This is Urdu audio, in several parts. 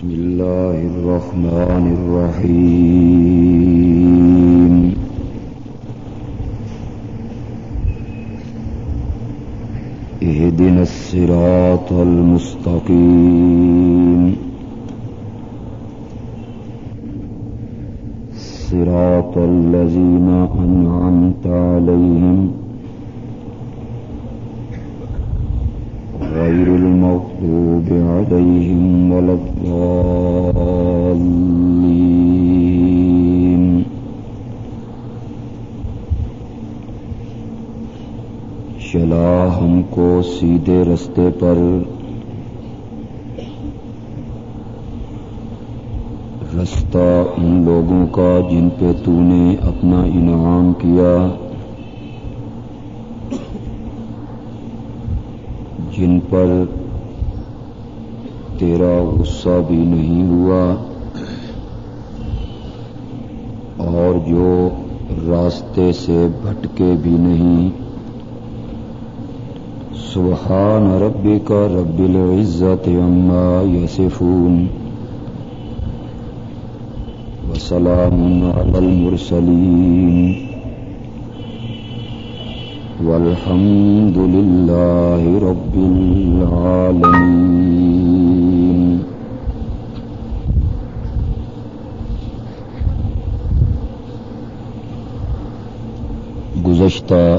بسم الله الرحمن الرحيم. اهدنا الصراط المستقيم. صراط الذين أنعمت عليهم عليهم ولا الضالين. چلا ہم کو سیدھے رستے پر رستہ ان لوگوں کا جن پہ تو نے اپنا انعام کیا، جن پر تیرا غصہ بھی نہیں ہوا۔ اور جو راستے سے بھٹکے بھی نہیں۔ سبحان ربی کا رب العزت عما یسفون وسلام علی المرسلین۔ والحمد لله رب العالمين گزشتہ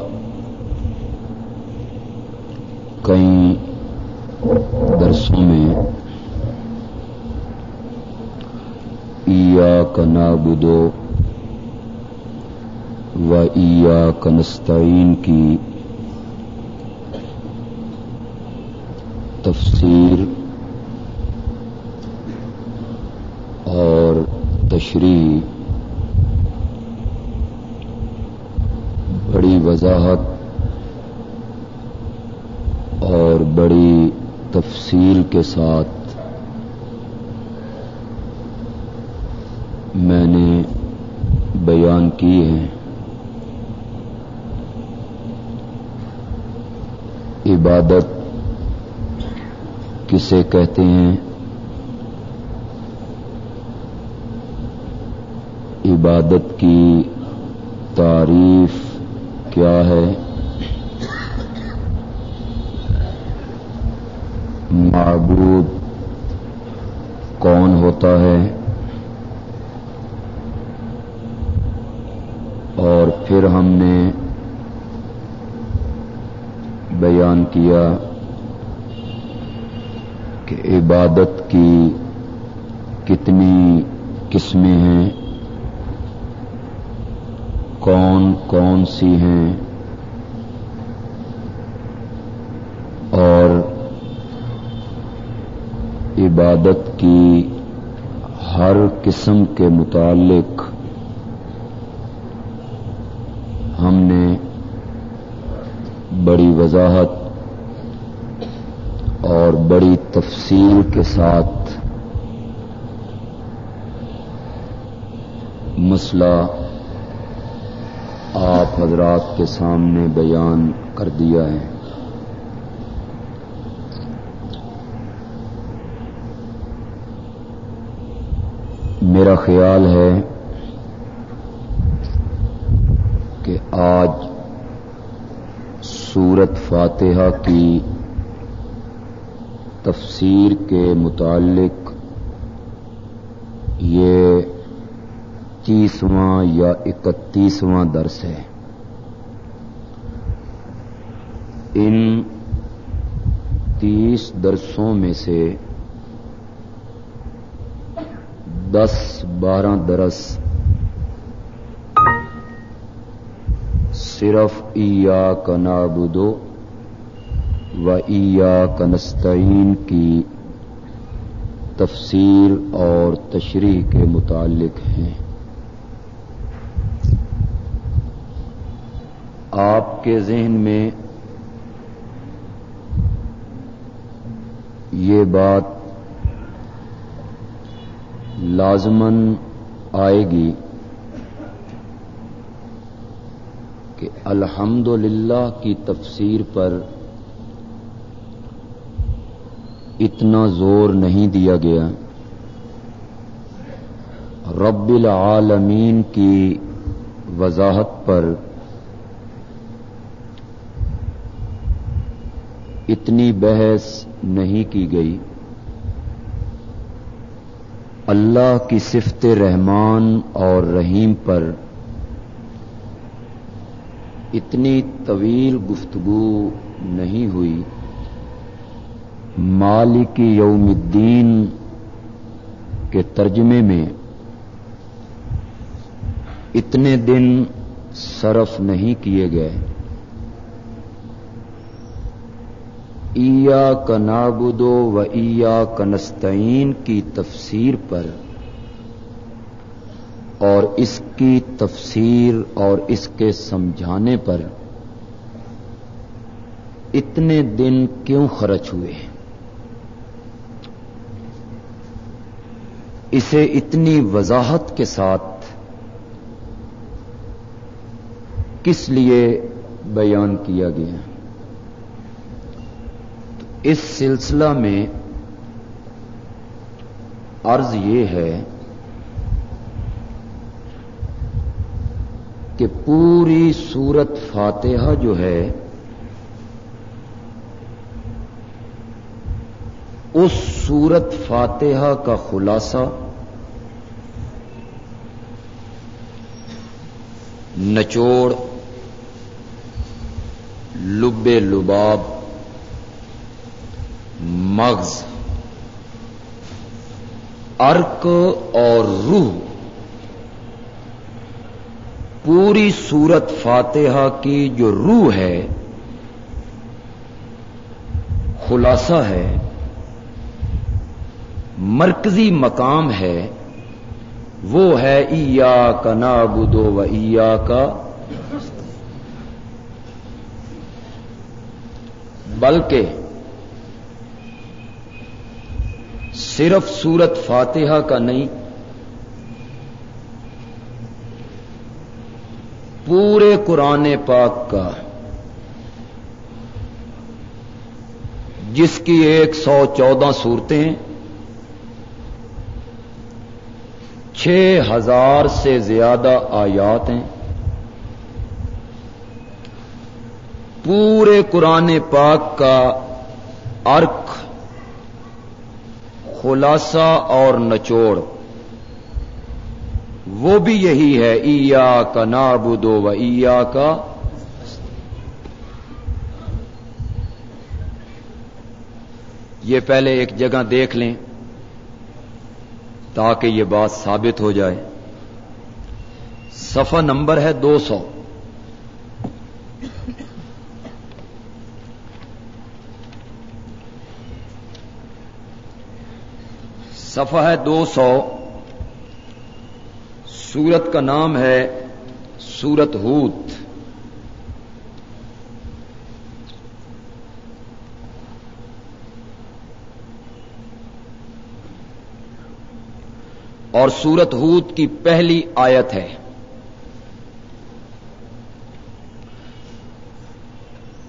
کئی درسوں میں کا نابدو و ایا کنستعین کی تفسیر اور تشریح بڑی وضاحت اور بڑی تفصیل کے ساتھ میں نے بیان کی ہے۔ عبادت کسے کہتے ہیں؟ عبادت کی تعریف کیا ہے؟ معبود کون ہوتا ہے؟ اور پھر ہم نے بیان کیا کہ عبادت کی کتنی قسمیں ہیں۔ کون کون سی ہیں اور عبادت کی ہر قسم کے متعلق ہم نے بڑی وضاحت اور بڑی تفصیل کے ساتھ مسئلہ حضرات کے سامنے بیان کر دیا ہے۔ میرا خیال ہے کہ آج سورت فاتحہ کی تفسیر کے متعلق یہ تیسواں یا اکتیسواں درس ہے۔ ان تیس درسوں میں سے دس بارہ درس صرف ایا کا نابدو و ایا کنستعین کی تفسیر اور تشریح کے متعلق ہیں۔ آپ کے ذہن میں یہ بات لازمن آئے گی کہ الحمد کی تفسیر پر اتنا زور نہیں دیا گیا۔ رب العالمین کی وضاحت پر اتنی بحث نہیں کی گئی۔ اللہ کی صفت رحمان اور رحیم پر اتنی طویل گفتگو نہیں ہوئی۔ مالک یوم الدین کے ترجمے میں اتنے دن صرف نہیں کیے گئے۔ ایا کا نابدو و ایا کنستعین کی تفسیر پر اور اس کی تفسیر اور اس کے سمجھانے پر اتنے دن کیوں خرچ ہوئے؟ اسے اتنی وضاحت کے ساتھ کس لیے بیان کیا گیا؟ اس سلسلہ میں عرض یہ ہے کہ پوری سورت فاتحہ جو ہے، اس سورت فاتحہ کا خلاصہ نچوڑ لب لباب مغز ارک اور روح، پوری سورت فاتحہ کی جو روح ہے، خلاصہ ہے، مرکزی مقام ہے، وہ ہے ایا کا نابدو و ایا کا بلکہ صرف سورت فاتحہ کا نہیں، پورے قرآن پاک کا، جس کی ایک سو چودہ صورتیں چھ ہزار سے زیادہ آیات ہیں۔ پورے قرآن پاک کا ارک خلاصہ اور نچوڑ۔ وہ بھی یہی ہے ایا کا نابودو و ایا کا یہ پہلے ایک جگہ دیکھ لیں تاکہ یہ بات ثابت ہو جائے۔ صفحہ نمبر ہے دو سو۔ صفحہ ہے دو سو۔ سورت کا نام ہے سورت ہوت اور سورت ہوت کی پہلی آیت ہے۔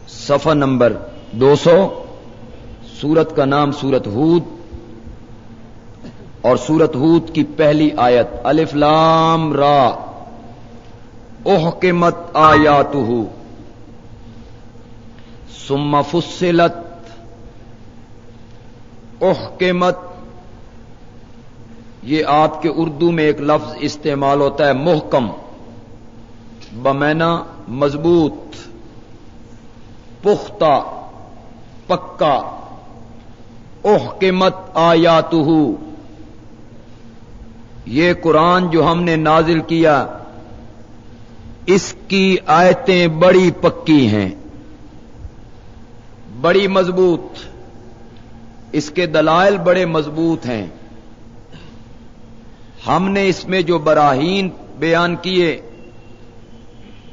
صفحہ نمبر دو سو۔ سورت کا نام سورت ہوت اور سورت ہود کی پہلی آیت، الف لام را۔ اوہ کے مت آیا فصلت۔ اوہ کے مت یہ آپ کے اردو میں ایک لفظ استعمال ہوتا ہے، محکم۔ بمینا، مضبوط۔ پختہ۔ پکا۔ اوہ کے مت آیا یہ قرآن جو ہم نے نازل کیا، اس کی آیتیں بڑی پکی ہیں، بڑی مضبوط، اس کے دلائل بڑے مضبوط ہیں۔ ہم نے اس میں جو براہین بیان کیے،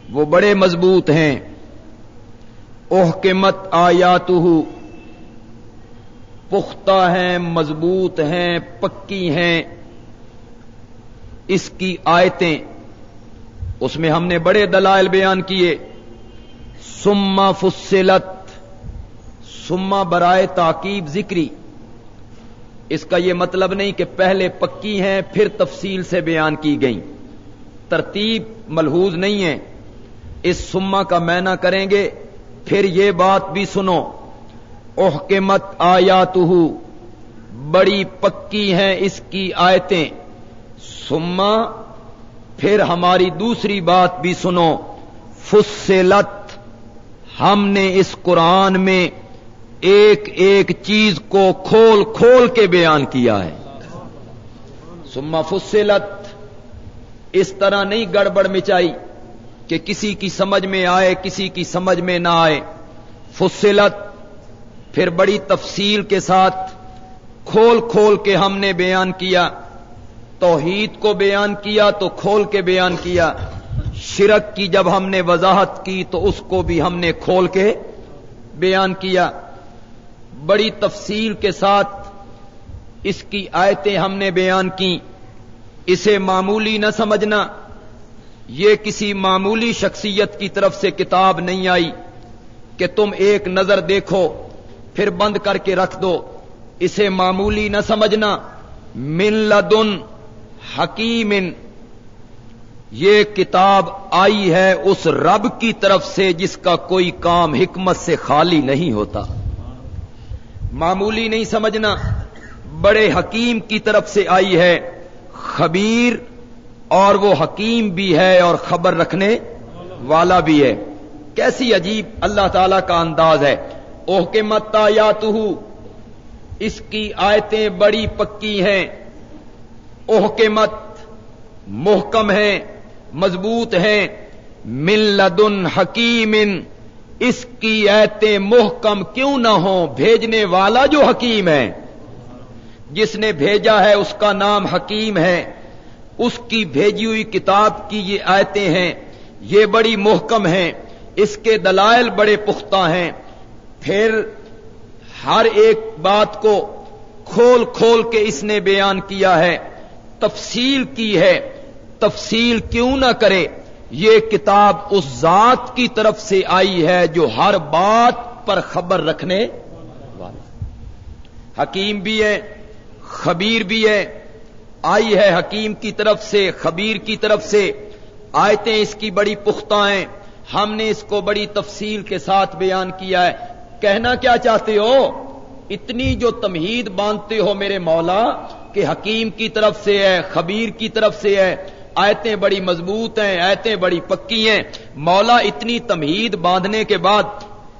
وہ بڑے مضبوط ہیں۔ اوہ کے مت آیات پختہ ہیں، مضبوط ہیں، پکی ہیں۔ اس کی آیتیں۔ اس میں ہم نے بڑے دلائل بیان کیے۔ سما فصلت۔ سما برائے تاکیب ذکری۔ اس کا یہ مطلب نہیں کہ پہلے پکی ہیں، پھر تفصیل سے بیان کی گئی ترتیب ملحوظ نہیں ہے۔ اس سما کا مینا کریں گے، پھر یہ بات بھی سنو۔ اوہ کے مت آیا بڑی پکی ہیں اس کی آیتیں۔ سما، پھر ہماری دوسری بات بھی سنو۔ فصلت، ہم نے اس قرآن میں ایک ایک چیز کو کھول کھول کے بیان کیا ہے۔ سما فصلت، اس طرح نہیں گڑبڑ مچائی کہ کسی کی سمجھ میں آئے، کسی کی سمجھ میں نہ آئے۔ فصلت، پھر بڑی تفصیل کے ساتھ کھول کھول کے ہم نے بیان کیا۔ توحید کو بیان کیا تو کھول کے بیان کیا شرک کی جب ہم نے وضاحت کی تو اس کو بھی ہم نے کھول کے بیان کیا بڑی تفصیل کے ساتھ اس کی آیتیں ہم نے بیان کی اسے معمولی نہ سمجھنا یہ کسی معمولی شخصیت کی طرف سے کتاب نہیں آئی کہ تم ایک نظر دیکھو پھر بند کر کے رکھ دو اسے معمولی نہ سمجھنا من لدن حکیم یہ کتاب آئی ہے اس رب کی طرف سے جس کا کوئی کام حکمت سے خالی نہیں ہوتا۔ معمولی نہیں سمجھنا، بڑے حکیم کی طرف سے آئی ہے۔ خبیر، اور وہ حکیم بھی ہے اور خبر رکھنے والا بھی ہے۔ کیسی عجیب اللہ تعالی کا انداز ہے۔ اوہ کے متا یا اس کی آیتیں بڑی پکی ہیں۔ اوہ کے مت محکم ہیں، مضبوط ہیں۔ من لدن حکیم اس کی ایتیں محکم کیوں نہ ہوں؟ بھیجنے والا جو حکیم ہے۔ جس نے بھیجا ہے، اس کا نام حکیم ہے۔ اس کی بھیجی ہوئی کتاب کی یہ آیتیں ہیں۔ یہ بڑی محکم ہیں۔ اس کے دلائل بڑے پختہ ہیں۔ پھر ہر ایک بات کو کھول کھول کے اس نے بیان کیا ہے۔ تفصیل کی ہے۔ تفصیل کیوں نہ کرے۔ یہ کتاب اس ذات کی طرف سے آئی ہے جو ہر بات پر خبر رکھنے والا حکیم بھی ہے، خبیر بھی ہے۔ آئی ہے حکیم کی طرف سے، خبیر کی طرف سے۔ آیتیں اس کی بڑی پختہ ہیں۔ ہم نے اس کو بڑی تفصیل کے ساتھ بیان کیا ہے۔ کہنا کیا چاہتے ہو؟ اتنی جو تمہید باندھتے ہو میرے مولا کہ حکیم کی طرف سے ہے، خبیر کی طرف سے ہے۔ آیتیں بڑی مضبوط ہیں، آیتیں بڑی پکی ہیں۔ مولا اتنی تمہید باندھنے کے بعد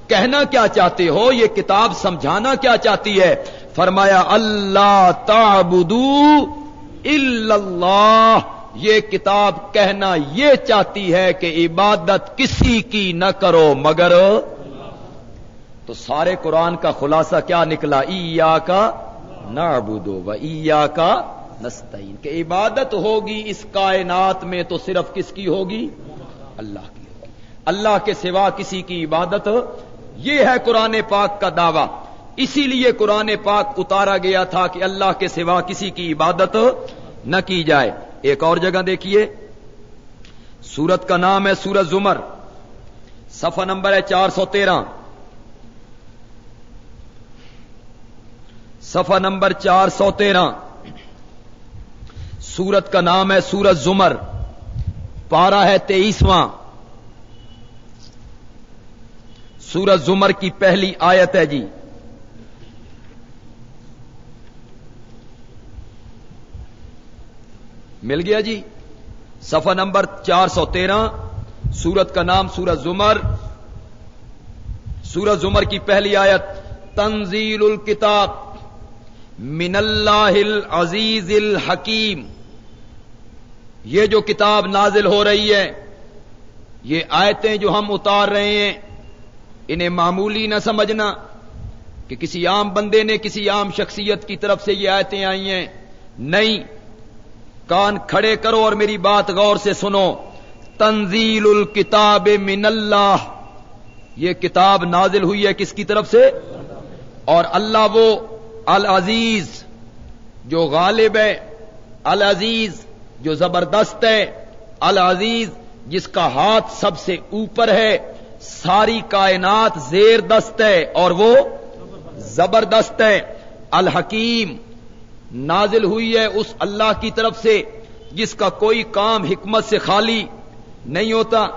کہنا کیا چاہتے ہو؟ یہ کتاب سمجھانا کیا چاہتی ہے؟ فرمایا، اللہ تعبدو اللہ۔ یہ کتاب کہنا یہ چاہتی ہے کہ عبادت کسی کی نہ کرو، مگر تو سارے قرآن کا خلاصہ کیا نکلا؟ ای کا نہ ابودو و کا نستعین۔ کہ عبادت ہوگی اس کائنات میں تو صرف کس کی ہوگی؟ اللہ کی ہوگی۔ اللہ کے سوا کسی کی عبادت۔ یہ ہے قرآن پاک کا دعویٰ۔ اسی لیے قرآن پاک اتارا گیا تھا کہ اللہ کے سوا کسی کی عبادت نہ کی جائے۔ ایک اور جگہ دیکھیے۔ سورت کا نام ہے سورت زمر۔ صفحہ نمبر ہے چار سو تیرہ۔ صفحہ نمبر چار سو تیرہ۔ سورت کا نام ہے سورت زمر۔ پارا ہے تیئیسواں۔ سورت زمر کی پہلی آیت ہے جی۔ مل گیا جی؟ صفحہ نمبر چار سو تیرہ۔ سورت کا نام سورت زمر۔ سورت زمر کی پہلی آیت، تنزیل الکتاب۔ من اللہ العزیز الحکیم یہ جو کتاب نازل ہو رہی ہے، یہ آیتیں جو ہم اتار رہے ہیں، انہیں معمولی نہ سمجھنا کہ کسی عام بندے نے کسی عام شخصیت کی طرف سے یہ آیتیں آئی ہیں۔ نہیں، کان کھڑے کرو اور میری بات غور سے سنو۔ تنزیل الکتاب من اللہ یہ کتاب نازل ہوئی ہے کس کی طرف سے؟ اور اللہ وہ العزیز، جو غالب ہے، العزیز، جو زبردست ہے، العزیز، جس کا ہاتھ سب سے اوپر ہے، ساری کائنات زیر دست ہے اور وہ زبردست ہے، الحکیم۔ نازل ہوئی ہے اس اللہ کی طرف سے، جس کا کوئی کام حکمت سے خالی نہیں ہوتا۔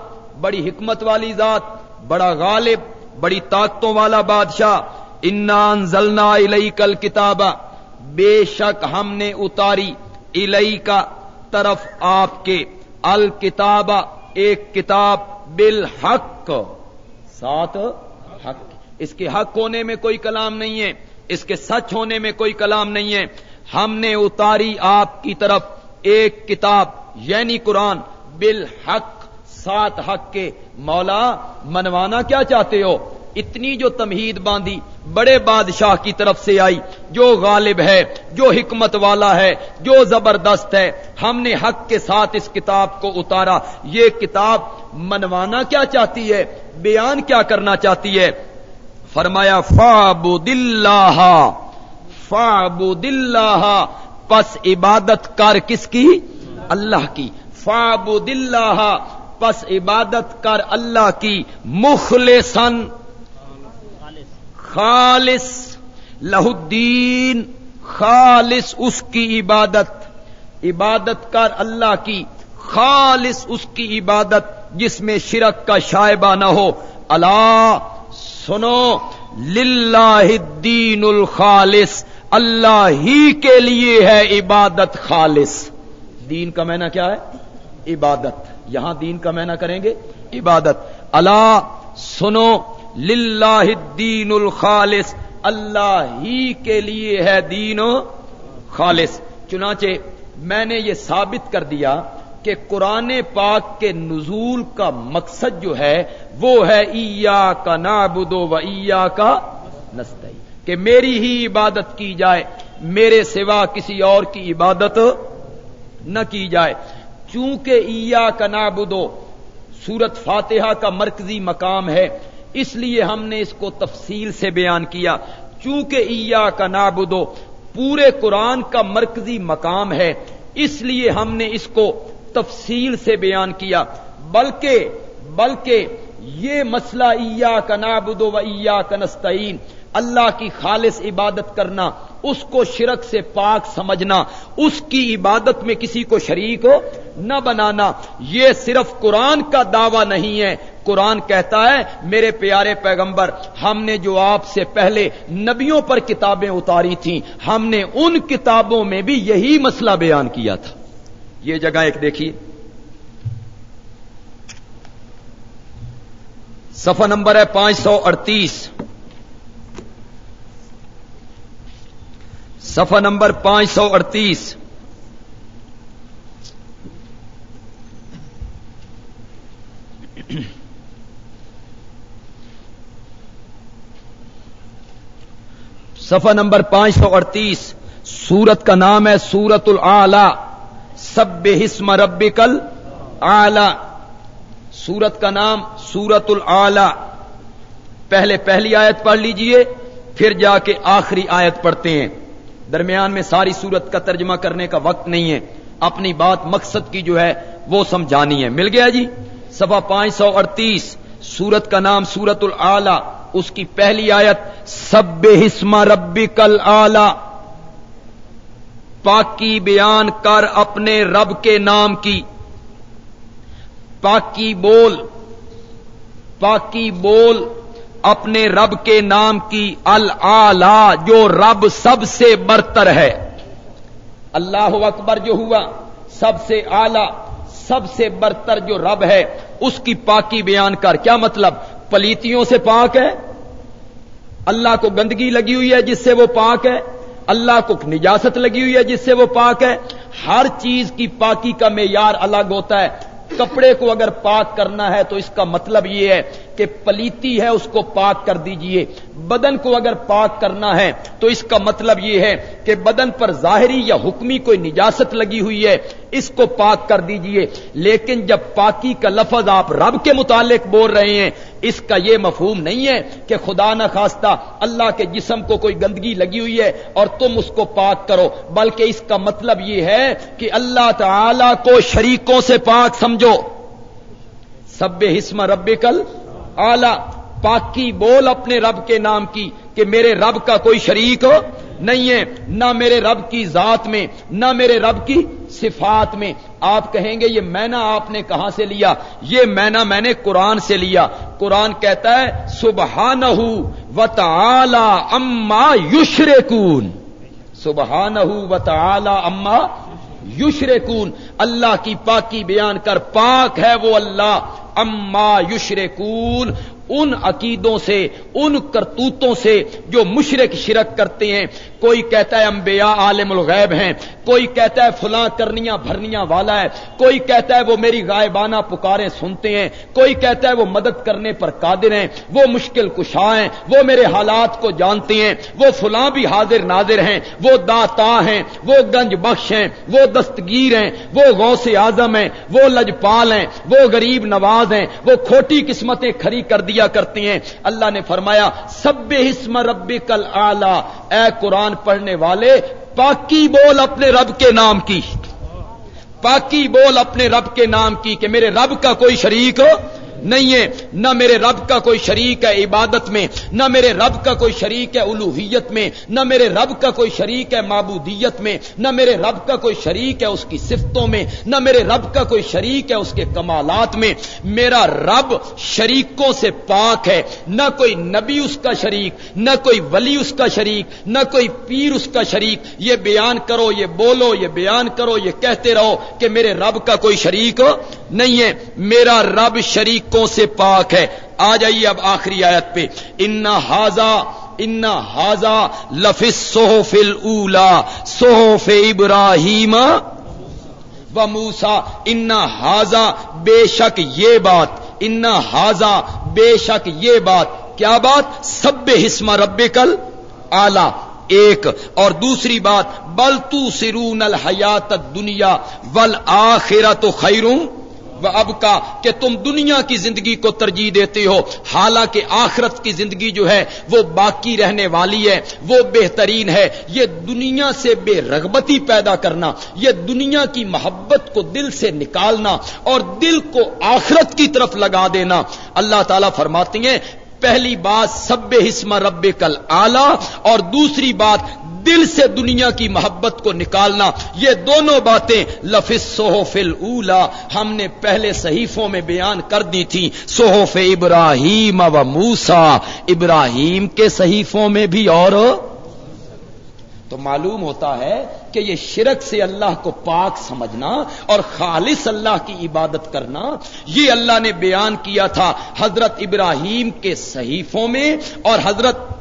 بڑی حکمت والی ذات، بڑا غالب، بڑی طاقتوں والا بادشاہ انان زلنا الئی کل کتاب بے شک ہم نے اتاری الئی کا طرف آپ کے۔ الکتاب، ایک کتاب بالحق۔ ساتھ حق۔ اس کے حق ہونے میں کوئی کلام نہیں ہے۔ اس کے سچ ہونے میں کوئی کلام نہیں ہے۔ ہم نے اتاری آپ کی طرف ایک کتاب یعنی قرآن، بالحق۔ سات حق کے۔ مولا، منوانا کیا چاہتے ہو؟ اتنی جو تمہید باندھی، بڑے بادشاہ کی طرف سے آئی، جو غالب ہے، جو حکمت والا ہے، جو زبردست ہے، ہم نے حق کے ساتھ اس کتاب کو اتارا۔ یہ کتاب منوانا کیا چاہتی ہے؟ بیان کیا کرنا چاہتی ہے؟ فرمایا فاب دلہ فاب دلہ پس عبادت کر کس کی؟ اللہ کی۔ فاب دلہ پس عبادت کر اللہ کی۔ مخلصن خالص لہ الدین، خالص اس کی عبادت۔ عبادت کر اللہ کی، خالص اس کی عبادت جس میں شرک کا شائبہ نہ ہو۔ اللہ سنو، للہ الدین الخالص، اللہ ہی کے لیے ہے عبادت خالص۔ دین کا معنی کیا ہے؟ عبادت۔ یہاں دین کا معنی کریں گے؟ عبادت۔ اللہ سنو للہ الدین الخالص، اللہ ہی کے لیے ہے دین خالص۔ چنانچہ میں نے یہ ثابت کر دیا کہ قرآن پاک کے نزول کا مقصد جو ہے، وہ ہے ایا کا نابدو و ایا کا نستعی کہ میری ہی عبادت کی جائے، میرے سوا کسی اور کی عبادت نہ کی جائے۔ چونکہ ایا کا نابدو سورت فاتحہ کا مرکزی مقام ہے اس لیے ہم نے اس کو تفصیل سے بیان کیا، چونکہ ایا کا نابدو پورے قرآن کا مرکزی مقام ہے، اس لیے ہم نے اس کو تفصیل سے بیان کیا۔ بلکہ بلکہ یہ مسئلہ ایا کا نابدو و ایا کا نستعین اللہ کی خالص عبادت کرنا، اس کو شرک سے پاک سمجھنا، اس کی عبادت میں کسی کو شریک ہو نہ بنانا، یہ صرف قرآن کا دعویٰ نہیں ہے۔ قرآن کہتا ہے، میرے پیارے پیغمبر، ہم نے جو آپ سے پہلے نبیوں پر کتابیں اتاری تھیں، ہم نے ان کتابوں میں بھی یہی مسئلہ بیان کیا تھا۔ یہ جگہ ایک دیکھیے۔ صفحہ نمبر ہے پانچ سو اڑتیس۔ صفحہ نمبر پانچ سو اڑتیس۔ صفحہ نمبر پانچ سو اڑتیس۔ سورت کا نام ہے سورت العلی سب حسم ربکل آلہ سورت کا نام سورت العلی پہلے پہلی آیت پڑھ لیجیے، پھر جا کے آخری آیت پڑھتے ہیں۔ درمیان میں ساری سورت کا ترجمہ کرنے کا وقت نہیں ہے۔ اپنی بات مقصد کی جو ہے، وہ سمجھانی ہے۔ مل گیا جی؟ سفا پانچ سو اڑتیس۔ سورت کا نام سورت العلی اس کی پہلی آیت سب ہسما ربی کل آلہ پاکی بیان کر اپنے رب کے نام کی۔ پاکی بول۔ پاکی بول۔ اپنے رب کے نام کی العلا، جو رب سب سے برتر ہے۔ اللہ اکبر جو ہوا، سب سے آلہ سب سے برتر جو رب ہے، اس کی پاکی بیان کر۔ کیا مطلب؟ پلیتیوں سے پاک ہے؟ اللہ کو گندگی لگی ہوئی ہے جس سے وہ پاک ہے؟ اللہ کو نجاست لگی ہوئی ہے جس سے وہ پاک ہے؟ ہر چیز کی پاکی کا معیار الگ ہوتا ہے۔ کپڑے کو اگر پاک کرنا ہے تو اس کا مطلب یہ ہے کہ پلیتی ہے اس کو پاک کر دیجیے۔ بدن کو اگر پاک کرنا ہے تو اس کا مطلب یہ ہے کہ بدن پر ظاہری یا حکمی کوئی نجاست لگی ہوئی ہے، اس کو پاک کر دیجیے۔ لیکن جب پاکی کا لفظ آپ رب کے متعلق بول رہے ہیں، اس کا یہ مفہوم نہیں ہے کہ خدا نہ خواستہ اللہ کے جسم کو کوئی گندگی لگی ہوئی ہے اور تم اس کو پاک کرو، بلکہ اس کا مطلب یہ ہے کہ اللہ تعالی کو شریکوں سے پاک سمجھو۔ سب حسم رب کل آلہ پاکی بول اپنے رب کے نام کی کہ میرے رب کا کوئی شریک ہو نہیں ہے، نہ میرے رب کی ذات میں، نہ میرے رب کی صفات میں۔ آپ کہیں گے، یہ مینا آپ نے کہاں سے لیا؟ یہ مینا میں نے قرآن سے لیا۔ قرآن کہتا ہے سبحان و تعالی اما یشر کون سبحان و تعالی اما یشرکون اللہ کی پاکی بیان کر پاک ہے وہ اللہ اما یشرکون ان عقیدوں سے، ان کرتوتوں سے جو مشرق شرک کرتے ہیں۔ کوئی کہتا ہے انبیاء عالم الغیب ہیں، کوئی کہتا ہے فلاں کرنیاں بھرنیاں والا ہے۔ کوئی کہتا ہے وہ میری غائبانہ پکاریں سنتے ہیں۔ کوئی کہتا ہے وہ مدد کرنے پر قادر ہیں، وہ مشکل کشا ہیں، وہ میرے حالات کو جانتے ہیں۔ وہ فلاں بھی حاضر ناظر ہیں، وہ داتا ہیں، وہ گنج بخش ہیں، وہ دستگیر ہیں، وہ غوث اعظم ہیں، وہ لجپال ہیں، وہ غریب نواز ہیں، وہ کھوٹی قسمتیں کھری کر دیا کرتی ہیں؟ اللہ نے فرمایا سب اسم رب کل آلہ اے قرآن پڑھنے والے، پاکی بول اپنے رب کے نام کی۔ پاکی بول اپنے رب کے نام کی کہ میرے رب کا کوئی شریک ہو نہیں ہے۔ نہ میرے رب کا کوئی شریک ہے عبادت میں، نہ میرے رب کا کوئی شریک ہے الوحیت میں، نہ میرے رب کا کوئی شریک ہے معبودیت میں، نہ میرے رب کا کوئی شریک ہے اس کی صفتوں میں، نہ میرے رب کا کوئی شریک ہے اس کے کمالات میں۔ میرا رب شریکوں سے پاک ہے۔ نہ کوئی نبی اس کا شریک، نہ کوئی ولی اس کا شریک، نہ کوئی پیر اس کا شریک۔ یہ بیان کرو، یہ بولو، یہ بیان کرو، یہ کہتے رہو کہ میرے رب کا کوئی شریک نہیں ہے۔ میرا رب شریک سے پاک ہے۔ آ جائیے اب آخری آیت پہ۔ ان ہاضا ان ہاضا لفظ سوف اولا سوف ابراہیم و موسا ان ہاضا بے شک یہ بات۔ ان ہاضا بے شک یہ بات۔ کیا بات؟ سب حسم رب کل آلہ ایک۔ اور دوسری بات، بل تو سرون الحیات دنیا ول آخرا تو خیروں اب کا کہ تم دنیا کی زندگی کو ترجیح دیتے ہو۔ حالانکہ آخرت کی زندگی جو ہے وہ باقی رہنے والی ہے، وہ بہترین ہے۔ یہ دنیا سے بے رغبتی پیدا کرنا، یہ دنیا کی محبت کو دل سے نکالنا اور دل کو آخرت کی طرف لگا دینا۔ اللہ تعالیٰ فرماتے ہیں، پہلی بات، سب حسم رب کل آلہ اور دوسری بات دل سے دنیا کی محبت کو نکالنا، یہ دونوں باتیں لفظ صحف اولا ہم نے پہلے صحیفوں میں بیان کر دی تھی، صحف ابراہیم و موسا ابراہیم کے صحیفوں میں بھی اور؟ تو معلوم ہوتا ہے کہ یہ شرک سے اللہ کو پاک سمجھنا اور خالص اللہ کی عبادت کرنا، یہ اللہ نے بیان کیا تھا حضرت ابراہیم کے صحیفوں میں اور حضرت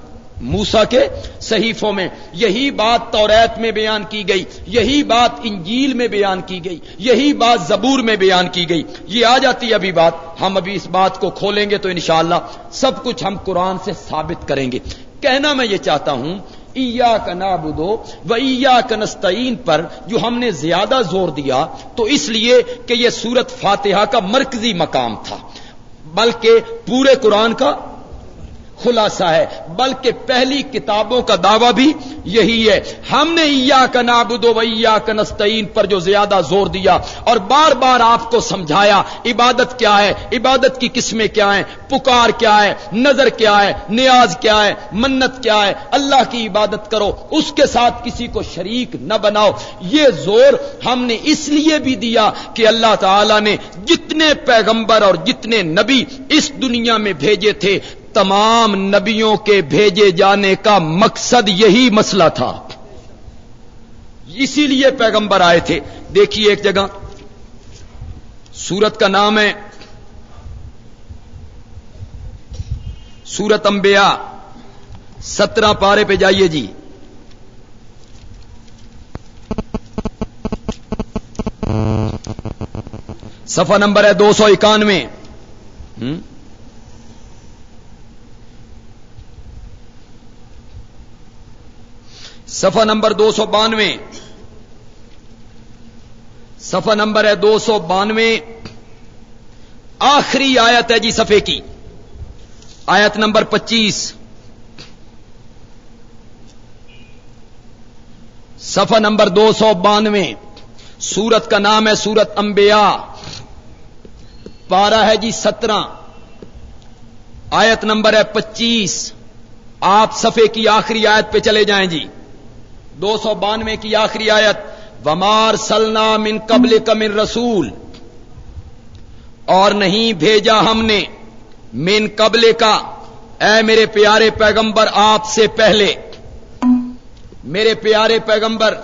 موسا کے صحیفوں میں یہی بات توریت میں بیان کی گئی، یہی بات انجیل میں بیان کی گئی، یہی بات زبور میں بیان کی گئی۔ یہ آ جاتی ابھی بات، ہم ابھی اس بات کو کھولیں گے تو انشاءاللہ سب کچھ ہم قرآن سے ثابت کریں گے۔ کہنا میں یہ چاہتا ہوں ایا کا و ایا پر جو ہم نے زیادہ زور دیا تو اس لیے کہ یہ سورت فاتحہ کا مرکزی مقام تھا، بلکہ پورے قرآن کا خلاصہ ہے بلکہ پہلی کتابوں کا دعویٰ بھی یہی ہے۔ ہم نے ایا کا نابود ویا کا نستعین پر جو زیادہ زور دیا اور بار بار آپ کو سمجھایا، عبادت کیا ہے؟ عبادت کی قسمیں کیا ہیں؟ پکار کیا ہے؟ نظر کیا ہے؟ نیاز کیا ہے؟ منت کیا ہے؟ اللہ کی عبادت کرو، اس کے ساتھ کسی کو شریک نہ بناؤ۔ یہ زور ہم نے اس لیے بھی دیا کہ اللہ تعالی نے جتنے پیغمبر اور جتنے نبی اس دنیا میں بھیجے تھے تمام نبیوں کے بھیجے جانے کا مقصد یہی مسئلہ تھا۔ اسی لیے پیغمبر آئے تھے۔ دیکھیے ایک جگہ۔ سورت کا نام ہے۔ سورت امبیا سترہ پارے پہ جائیے جی۔ صفحہ نمبر ہے دو سو اکانوے۔ سفا نمبر دو سو بانوے۔ سفا نمبر ہے دو سو بانوے۔ آخری آیت ہے جی سفے کی۔ آیت نمبر پچیس۔ سفا نمبر دو سو بانوے۔ سورت کا نام ہے سورت انبیاء۔ پارا ہے جی سترہ۔ آیت نمبر ہے پچیس۔ آپ سفے کی آخری آیت پہ چلے جائیں جی۔ دو سو بانوے کی آخری آیت ومار سلنا من قبل کمن رسول۔ اور نہیں بھیجا ہم نے من قبل کا اے میرے پیارے پیغمبر، آپ سے پہلے۔ میرے پیارے پیغمبر،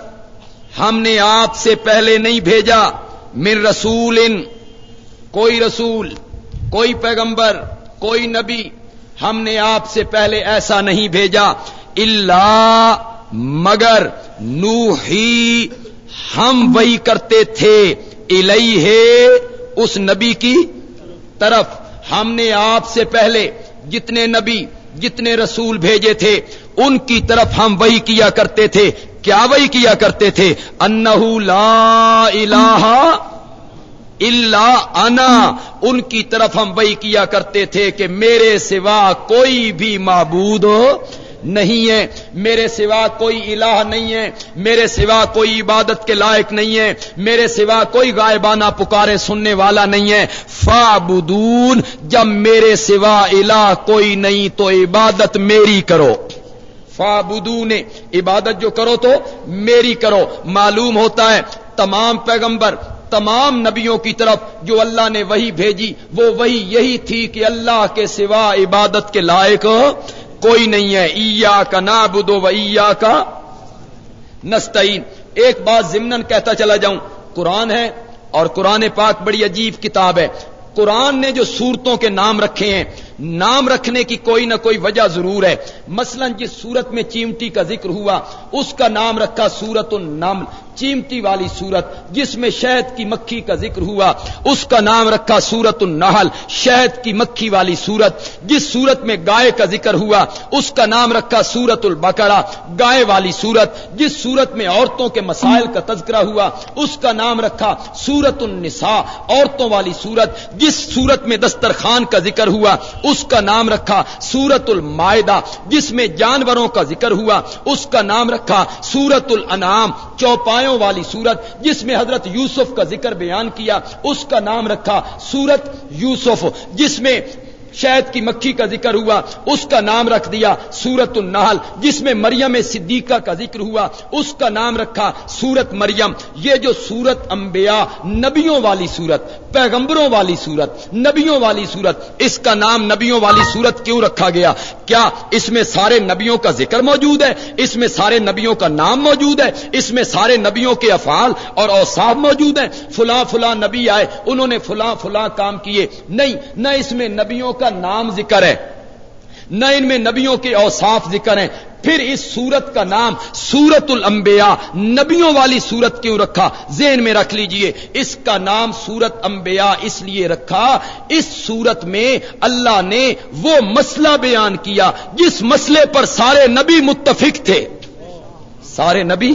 ہم نے آپ سے پہلے نہیں بھیجا من رسول۔ ان کوئی رسول، کوئی پیغمبر، کوئی نبی، ہم نے آپ سے پہلے ایسا نہیں بھیجا۔ اللہ مگر نو ہی ہم وہی کرتے تھے الئی ہے اس نبی کی طرف۔ ہم نے آپ سے پہلے جتنے نبی، جتنے رسول بھیجے تھے، ان کی طرف ہم وہی کیا کرتے تھے۔ کیا وہی کیا کرتے تھے؟ انہو لا الہ الا انا۔ ان کی طرف ہم وہی کیا کرتے تھے کہ میرے سوا کوئی بھی معبود ہو نہیں ہے۔ میرے سوا کوئی الہ نہیں ہے۔ میرے سوا کوئی عبادت کے لائق نہیں ہے۔ میرے سوا کوئی غائبانہ پکارے سننے والا نہیں ہے۔ فا جب میرے سوا الہ کوئی نہیں تو عبادت میری کرو۔ فا نے عبادت جو کرو تو میری کرو۔ معلوم ہوتا ہے تمام پیغمبر، تمام نبیوں کی طرف جو اللہ نے وہی بھیجی، وہ وہی یہی تھی کہ اللہ کے سوا عبادت کے لائق کوئی نہیں ہے۔ ایا کا نا بدو و کا نستعین۔ ایک بات ضمن کہتا چلا جاؤں، قرآن ہے اور قرآن پاک بڑی عجیب کتاب ہے۔ قرآن نے جو صورتوں کے نام رکھے ہیں، نام رکھنے کی کوئی نہ کوئی وجہ ضرور ہے۔ مثلا جس صورت میں چیمٹی کا ذکر ہوا، اس کا نام رکھا سورت النمل۔ چیمٹی والی صورت جس میں شہد کی مکھی کا ذکر ہوا، اس کا نام رکھا سورت النحل، شہد کی مکھی والی صورت جس صورت میں گائے کا ذکر ہوا، اس کا نام رکھا سورت البکرا گائے والی صورت جس صورت میں عورتوں کے مسائل کا تذکرہ ہوا، اس کا نام رکھا سورت النساء، عورتوں والی صورت جس صورت میں دسترخان کا ذکر ہوا، اس کا نام رکھا سورت المائدہ جس میں جانوروں کا ذکر ہوا، اس کا نام رکھا سورت الانعام، چوپایوں والی سورت جس میں حضرت یوسف کا ذکر بیان کیا، اس کا نام رکھا سورت یوسف، جس میں شہد کی مکھی کا ذکر ہوا، اس کا نام رکھ دیا سورت النحل، جس میں مریم صدیقہ کا ذکر ہوا، اس کا نام رکھا سورت مریم۔ یہ جو سورت انبیاء، نبیوں والی سورت، پیغمبروں والی سورت، نبیوں والی سورت، اس کا نام نبیوں والی سورت کیوں رکھا گیا؟ کیا اس میں سارے نبیوں کا ذکر موجود ہے؟ اس میں سارے نبیوں کا نام موجود ہے؟ اس میں سارے نبیوں کے افعال اور اوصاف موجود ہیں؟ فلاں فلاں نبی آئے، انہوں نے فلاں فلاں کام کیے۔ نہیں، نہ اس میں نبیوں کا نام ذکر ہے، نہ ان میں نبیوں کے اوصاف ذکر ہیں۔ پھر اس سورت کا نام سورت الانبیاء، نبیوں والی سورت کیوں رکھا؟ ذہن میں رکھ لیجیے، اس کا نام سورت انبیاء اس لیے رکھا، اس سورت میں اللہ نے وہ مسئلہ بیان کیا جس مسئلے پر سارے نبی متفق تھے۔ سارے نبی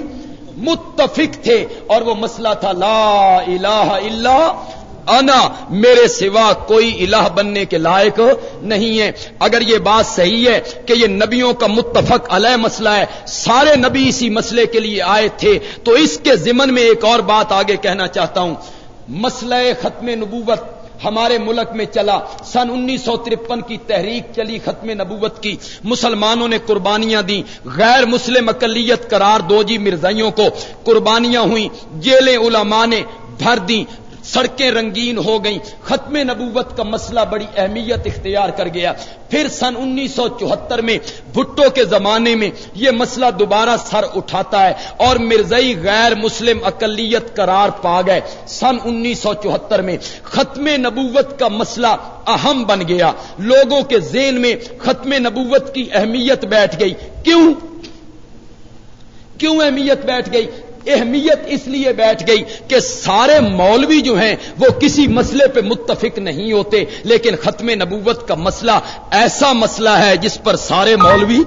متفق تھے اور وہ مسئلہ تھا لا الہ الا انا میرے سوا کوئی الہ بننے کے لائق نہیں ہے۔ اگر یہ بات صحیح ہے کہ یہ نبیوں کا متفق علیہ مسئلہ ہے، سارے نبی اسی مسئلے کے لیے آئے تھے، تو اس کے ضمن میں ایک اور بات آگے کہنا چاہتا ہوں۔ مسئلہ ختم نبوت ہمارے ملک میں چلا۔ سن انیس سو ترپن کی تحریک چلی ختم نبوت کی۔ مسلمانوں نے قربانیاں دی غیر مسلم اقلیت قرار دو جی مرزائیوں کو قربانیاں ہوئیں۔ جیلیں علماء نے بھر دی سڑکیں رنگین ہو گئیں۔ ختم نبوت کا مسئلہ بڑی اہمیت اختیار کر گیا۔ پھر سن انیس سو چوہتر میں، بھٹو کے زمانے میں یہ مسئلہ دوبارہ سر اٹھاتا ہے اور مرزئی غیر مسلم اقلیت قرار پا گئے۔ سن انیس سو چوہتر میں ختم نبوت کا مسئلہ اہم بن گیا۔ لوگوں کے ذہن میں ختم نبوت کی اہمیت بیٹھ گئی۔ کیوں؟ کیوں اہمیت بیٹھ گئی؟ اہمیت اس لیے بیٹھ گئی کہ سارے مولوی جو ہیں وہ کسی مسئلے پہ متفق نہیں ہوتے، لیکن ختم نبوت کا مسئلہ ایسا مسئلہ ہے جس پر سارے مولوی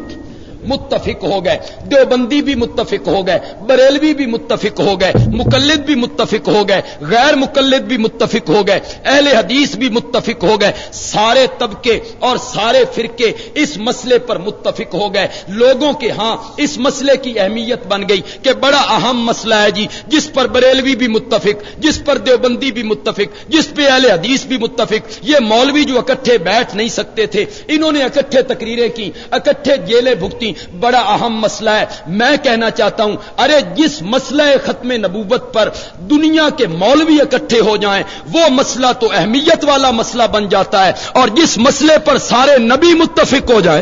متفق ہو گئے، دیوبندی بھی متفق ہو گئے، بریلوی بھی متفق ہو گئے، مقلد بھی متفق ہو گئے، غیر مقلد بھی متفق ہو گئے، اہل حدیث بھی متفق ہو گئے، سارے طبقے اور سارے فرقے اس مسئلے پر متفق ہو گئے۔ لوگوں کے ہاں اس مسئلے کی اہمیت بن گئی کہ بڑا اہم مسئلہ ہے جی جس پر بریلوی بھی متفق، جس پر دیوبندی بھی متفق، جس پہ اہل حدیث بھی متفق، یہ مولوی جو اکٹھے بیٹھ نہیں سکتے تھے، انہوں نے اکٹھے تقریریں کی، اکٹھے جیلیں بھگتی کی بڑا اہم مسئلہ ہے۔ میں کہنا چاہتا ہوں، ارے جس مسئلہ ختم نبوت پر دنیا کے مولوی اکٹھے ہو جائیں، وہ مسئلہ تو اہمیت والا مسئلہ بن جاتا ہے اور جس مسئلے پر سارے نبی متفق ہو جائیں۔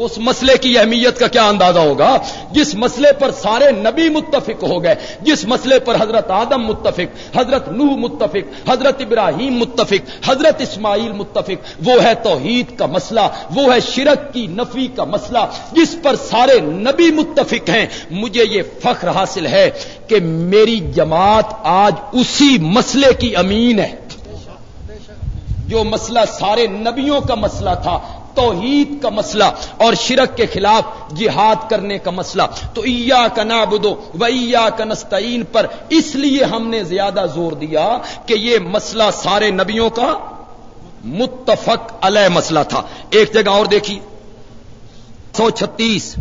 اس مسئلے کی اہمیت کا کیا اندازہ ہوگا؟ جس مسئلے پر سارے نبی متفق ہو گئے، جس مسئلے پر حضرت آدم متفق، حضرت نوح متفق، حضرت ابراہیم متفق، حضرت اسماعیل متفق، وہ ہے توحید کا مسئلہ، وہ ہے شرک کی نفی کا مسئلہ، جس پر سارے نبی متفق ہیں، مجھے یہ فخر حاصل ہے کہ میری جماعت آج اسی مسئلے کی امین ہے۔ جو مسئلہ سارے نبیوں کا مسئلہ تھا توحید کا مسئلہ اور شرک کے خلاف جہاد کرنے کا مسئلہ۔ تو ایا کا نابدو ویا کا نستعین پر اس لیے ہم نے زیادہ زور دیا کہ یہ مسئلہ سارے نبیوں کا متفق علیہ مسئلہ تھا۔ ایک جگہ اور دیکھیے سو چھتیس۔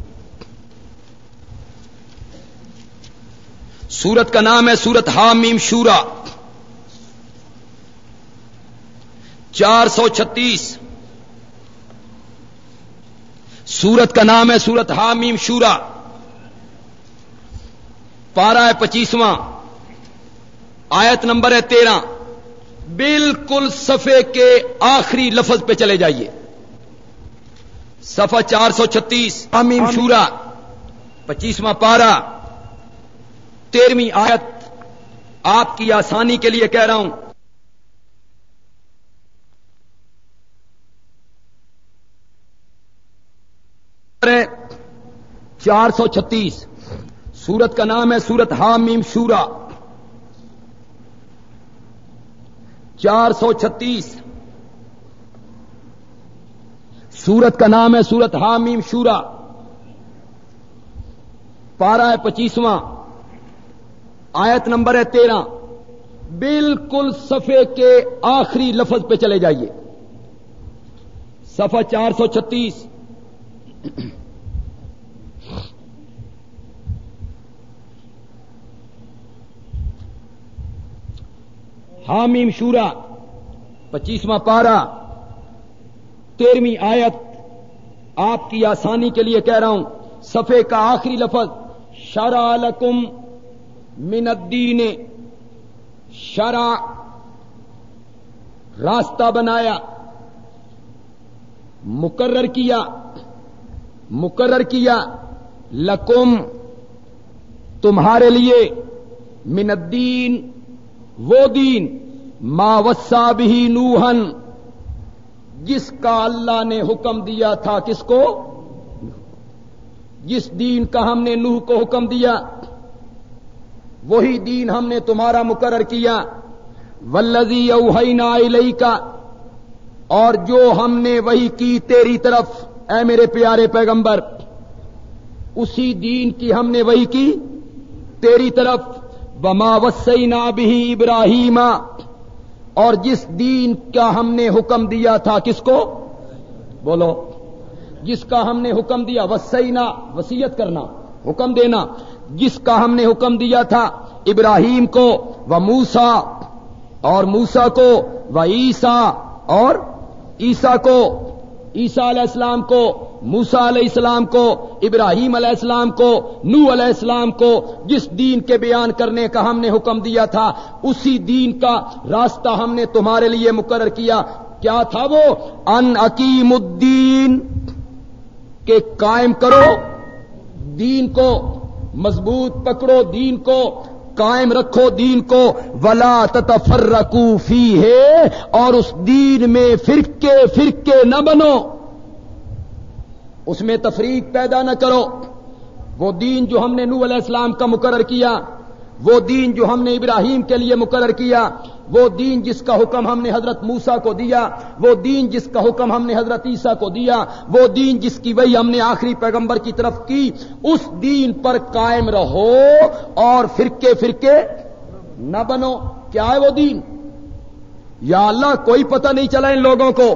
سورت کا نام ہے سورت حامیم شورا۔ چار سو چھتیس۔ سورت کا نام ہے سورت حامیم شورا۔ پارا ہے پچیسواں۔ آیت نمبر ہے تیرہ۔ بالکل صفے کے آخری لفظ پہ چلے جائیے۔ صفحہ چار سو چھتیس۔ حامیم شورا۔ پچیسواں پارا تیرہویں آیت۔ آپ کی آسانی کے لیے کہہ رہا ہوں۔ چار سو چھتیس۔ سورت کا نام ہے سورت حامیم شورا۔ چار سو چھتیس۔ سورت کا نام ہے سورت حامیم شورا۔ پارا ہے پچیسواں۔ آیت نمبر ہے تیرہ۔ بالکل صفے کے آخری لفظ پہ چلے جائیے۔ صفحہ چار سو چھتیس۔ حامیم شورا، پچیسواں پارا تیرہویں آیت، آپ کی آسانی کے لیے کہہ رہا ہوں صفے کا آخری لفظ، شرع لکم من الدین، شرع، راستہ بنایا، مقرر کیا۔ مقرر کیا، لکم، تمہارے لیے، من الدین، وہ دین، ما وسا بھی نوہن جس کا اللہ نے حکم دیا تھا کس کو؟ جس دین کا ہم نے نوح کو حکم دیا، وہی دین ہم نے تمہارا مقرر کیا۔ ولزی اوہینا علیہ کا اور جو ہم نے وہی کی تیری طرف۔ اے میرے پیارے پیغمبر، اسی دین کی ہم نے وہی کی، تیری طرف بما وسینا بھی ابراہیم اور جس دین کا ہم نے حکم دیا تھا کس کو؟ بولو، جس کا ہم نے حکم دیا وسینا وسیعت کرنا، حکم دینا، جس کا ہم نے حکم دیا تھا ابراہیم کو و موسا اور موسا کو و عیسا اور عیسا کو عیسیٰ علیہ السلام کو موسا علیہ السلام کو، ابراہیم علیہ السلام کو نو علیہ السلام کو، جس دین کے بیان کرنے کا ہم نے حکم دیا تھا، اسی دین کا راستہ ہم نے تمہارے لیے مقرر کیا۔ کیا تھا وہ؟ ان عقیم الدین کے قائم کرو، دین کو مضبوط پکڑو، دین کو قائم رکھو دین کو، ولا تتفرقو فی ہے اور اس دین میں فرقے فرقے نہ بنو۔ اس میں تفریق پیدا نہ کرو۔ وہ دین جو ہم نے نو علیہ السلام کا مقرر کیا وہ دین جو ہم نے ابراہیم کے لیے مقرر کیا، وہ دین جس کا حکم ہم نے حضرت موسا کو دیا، وہ دین جس کا حکم ہم نے حضرت عیسیٰ کو دیا، وہ دین جس کی وہی ہم نے آخری پیغمبر کی طرف کی، اس دین پر قائم رہو اور فرقے فرقے نہ بنو۔ کیا ہے وہ دین؟ یا اللہ، کوئی پتہ نہیں چلا ان لوگوں کو۔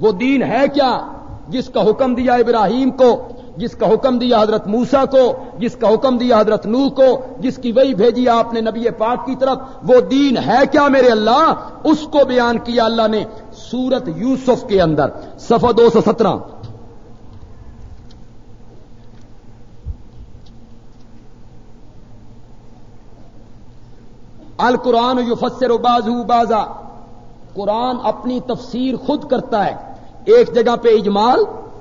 وہ دین ہے کیا جس کا حکم دیا ابراہیم کو؟ جس کا حکم دیا حضرت موسا کو، جس کا حکم دیا حضرت نوح کو، جس کی وہی بھیجی آپ نے نبی پاک کی طرف، وہ دین ہے کیا میرے اللہ؟ اس کو بیان کیا اللہ نے سورت یوسف کے اندر، صفحہ دو سو سترہ۔ القرآن یفسر باز بازا قرآن اپنی تفسیر خود کرتا ہے۔ ایک جگہ پہ اجمال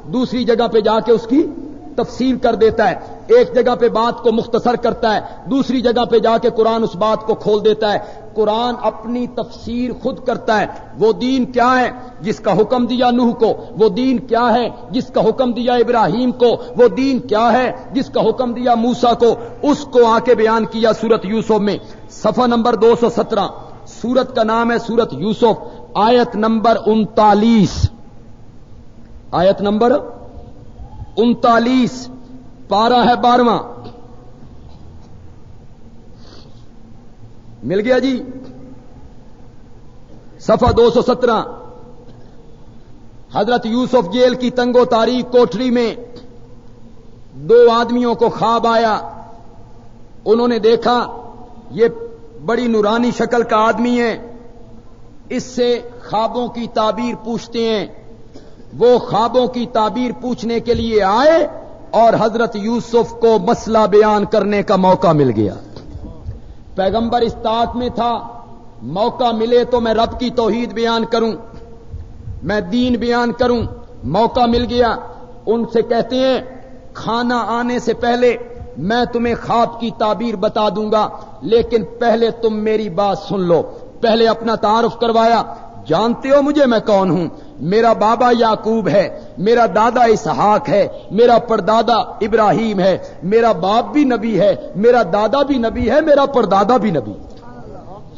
دوسری جگہ پہ جا کے اس کی تفصیل کر دیتا ہے۔ ایک جگہ پہ بات کو مختصر کرتا ہے، دوسری جگہ پہ جا کے قرآن اس بات کو کھول دیتا ہے۔ قرآن اپنی تفسیر خود کرتا ہے۔ وہ دین کیا ہے؟ جس کا حکم دیا نوح کو۔ وہ دین کیا ہے؟ جس کا حکم دیا ابراہیم کو۔ وہ دین کیا ہے؟ جس کا حکم دیا موسا کو۔ اس کو آ کے بیان کیا سورت یوسف میں۔ صفحہ نمبر دو سو سترہ۔ سورت کا نام ہے سورت یوسف۔ آیت نمبر انتالیس۔ آیت نمبر انتالیس، پارہ ہے بارواں۔ مل گیا جی؟ سفا دو سو سترہ۔ حضرت یوسف جیل کی تنگو تاریخ کوٹری میں دو آدمیوں کو خواب آیا۔ انہوں نے دیکھا، یہ بڑی نورانی شکل کا آدمی ہے۔ اس سے خوابوں کی تعبیر پوچھتے ہیں۔ وہ خوابوں کی تعبیر پوچھنے کے لیے آئے اور حضرت یوسف کو مسئلہ بیان کرنے کا موقع مل گیا۔ پیغمبر اس طاق میں تھا، موقع ملے تو میں رب کی توحید بیان کروں، میں دین بیان کروں، موقع مل گیا۔ ان سے کہتے ہیں، کھانا آنے سے پہلے میں تمہیں خواب کی تعبیر بتا دوں گا، لیکن پہلے تم میری بات سن لو، پہلے اپنا تعارف کروایا۔ جانتے ہو مجھے میں کون ہوں؟ میرا بابا یعقوب ہے، میرا دادا اسحاق ہے، میرا پردادا ابراہیم ہے، میرا باپ بھی نبی ہے، میرا دادا بھی نبی ہے، میرا پردادا بھی نبی۔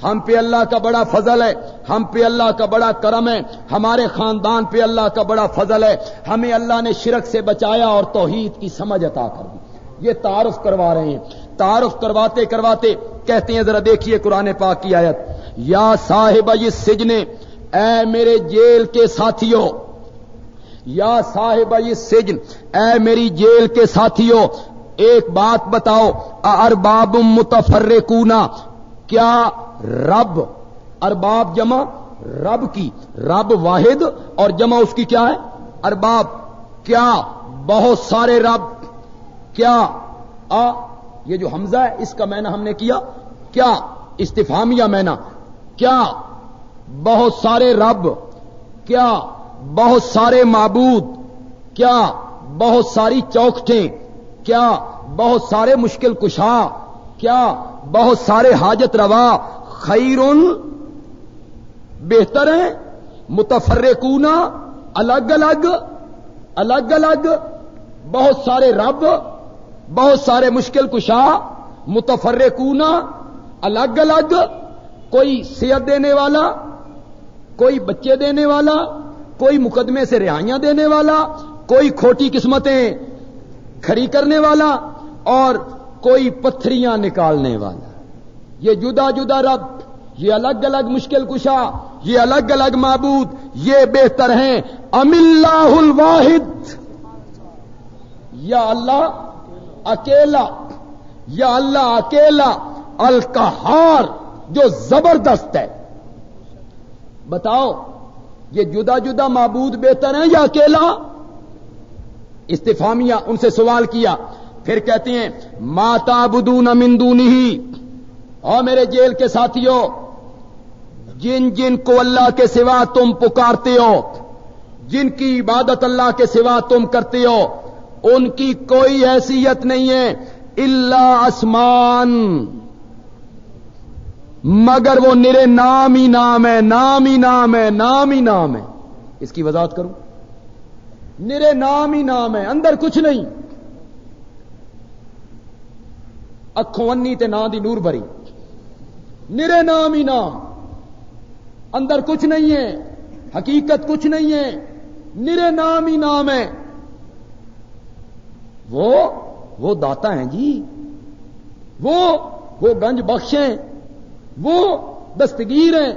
ہم پہ اللہ کا بڑا فضل ہے، ہم پہ اللہ کا بڑا کرم ہے، ہمارے خاندان پہ اللہ کا بڑا فضل ہے۔ ہمیں اللہ نے شرک سے بچایا اور توحید کی سمجھ عطا کر دی۔ یہ تعارف کروا رہے ہیں۔ تعارف کرواتے کرواتے کہتے ہیں، ذرا دیکھیے قرآن پاک کی آیت۔ یا صاحب یہ سجنے اے میرے جیل کے ساتھیوں یا صاحب یہ سجن، اے میری جیل کے ساتھیوں ایک بات بتاؤ، ارباب متفرقونا کیا رب، ارباب جمع رب کی، رب واحد، اور جمع اس کی کیا ہے؟ ارباب، کیا بہت سارے رب، کیا، آ، یہ جو حمزہ ہے، اس کا مینا ہم نے کیا کیا استفامیہ مینا، کیا بہت سارے رب، کیا بہت سارے معبود، کیا بہت ساری چوکٹیں کیا بہت سارے مشکل کشا، کیا بہت سارے حاجت روا خیر بہتر ہیں؟ متفرقون الگ الگ الگ الگ، بہت سارے رب، بہت سارے مشکل کشا متفرقون الگ الگ، کوئی صحت دینے والا کوئی بچے دینے والا، کوئی مقدمے سے رہائیاں دینے والا، کوئی کھوٹی قسمتیں کھڑی کرنے والا اور کوئی پتھریاں نکالنے والا۔ یہ جدا جدا رب، یہ الگ الگ مشکل کشا، یہ الگ الگ معبود، یہ بہتر ہیں۔ ام اللہ الواحد۔ یا اللہ اکیلا، یا اللہ اکیلا الکہار جو زبردست ہے۔ بتاؤ، یہ جدا جدا معبود بہتر ہیں یا اکیلا؟ استفامیہ ان سے سوال کیا، پھر کہتے ہیں ماتا بدو مندو اور میرے جیل کے ساتھیوں، جن جن کو اللہ کے سوا تم پکارتے ہو، جن کی عبادت اللہ کے سوا تم کرتے ہو، ان کی کوئی حیثیت نہیں ہے اللہ آسمان۔ مگر وہ نرے نام ہی نام ہے، نام ہی نام ہے، نام ہی نام ہے۔ اس کی وضاحت کروں؟ نرے نام ہی نام ہے، اندر کچھ نہیں۔ اکھوں انی تے نا دی نور بری نرے نام ہی نام۔ اندر کچھ نہیں ہے، حقیقت کچھ نہیں ہے۔ نرے نام ہی نام ہے۔ وہ وہ داتا ہیں جی۔ وہ وہ گنج بخشیں وہ دستگیر ہیں،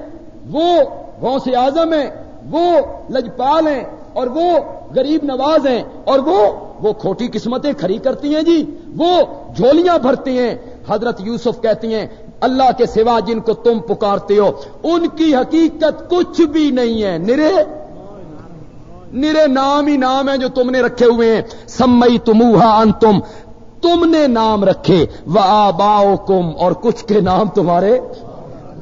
وہ غوث اعظم ہیں، وہ لجپال ہیں اور وہ غریب نواز ہیں اور وہ وہ کھوٹی قسمتیں کھڑی کرتی ہیں جی وہ جھولیاں بھرتی ہیں۔ حضرت یوسف کہتی ہیں، اللہ کے سوا جن کو تم پکارتے ہو، ان کی حقیقت کچھ بھی نہیں ہے۔ نرے نرے نام ہی نام ہے جو تم نے رکھے ہوئے ہیں۔ سمئی تموہا ان تم تم نے نام رکھے۔ وہ آباؤ کم اور کچھ کے نام تمہارے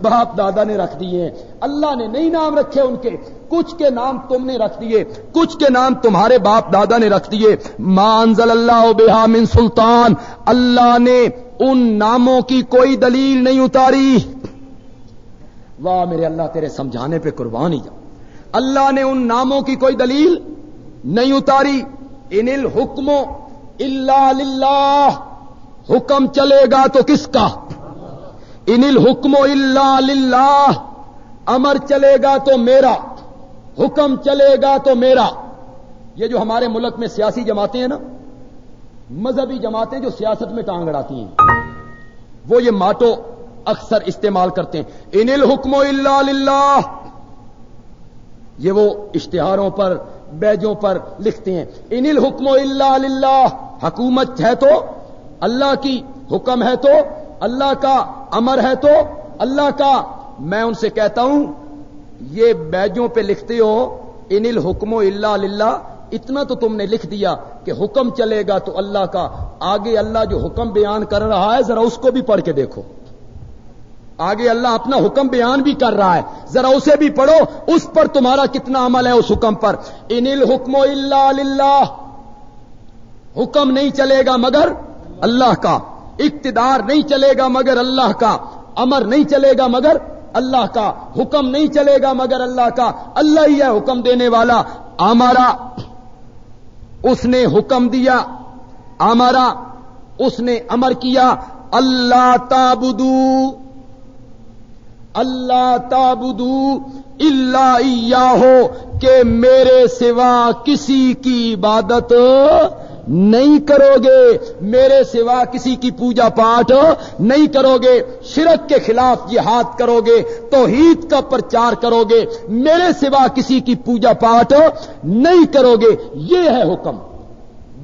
باپ دادا نے رکھ دیے ہیں۔ اللہ نے نہیں نام رکھے ان کے۔ کچھ کے نام تم نے رکھ دیے۔ کچھ کے نام تمہارے باپ دادا نے رکھ دیے۔ مانزل اللہ بہا من سلطان۔ اللہ نے ان ناموں کی کوئی دلیل نہیں اتاری۔ واہ، میرے اللہ، تیرے سمجھانے پہ قربان ہی جا اللہ نے ان ناموں کی کوئی دلیل نہیں اتاری۔ ان الحکم اللہ للہ۔ حکم چلے گا تو کس کا؟ ان الحکم اللہ للہ، امر چلے گا تو میرا، حکم چلے گا تو میرا۔ یہ جو ہمارے ملک میں سیاسی جماعتیں ہیں نا، مذہبی جماعتیں جو سیاست میں ٹانگ اڑاتی ہیں۔ وہ یہ ماٹو اکثر استعمال کرتے ہیں۔ ان الحکم اللہ للہ۔ یہ وہ اشتہاروں پر، بیجوں پر لکھتے ہیں۔ ان الحکم اللہ للہ، حکومت ہے تو، اللہ کی حکم ہے تو اللہ کا امر ہے تو اللہ کا میں ان سے کہتا ہوں، یہ بیجوں پہ لکھتے ہو ان الحکم اللہ للہ، اتنا تو تم نے لکھ دیا کہ حکم چلے گا تو اللہ کا۔ آگے اللہ جو حکم بیان کر رہا ہے، ذرا اس کو بھی پڑھ کے دیکھو۔ آگے اللہ اپنا حکم بیان بھی کر رہا ہے، ذرا اسے بھی پڑھو۔ اس پر تمہارا کتنا عمل ہے اس حکم پر۔ ان الحکم اللہ للہ۔ حکم نہیں چلے گا مگر اللہ کا۔ اقتدار نہیں چلے گا مگر اللہ کا، امر نہیں چلے گا مگر اللہ کا، حکم نہیں چلے گا مگر اللہ کا، اللہ ہی ہے حکم دینے والا۔ ہمارا اس نے حکم دیا۔ ہمارا اس نے امر کیا۔ اللہ تابدو اللہ تابدو اللہ ہو کہ میرے سوا کسی کی عبادت نہیں کرو گے میرے سوا کسی کی پوجا پاٹ نہیں کرو گے شرک کے خلاف جہاد کرو گے توحید کا پرچار کرو گے میرے سوا کسی کی پوجا پاٹ نہیں کرو گے یہ ہے حکم۔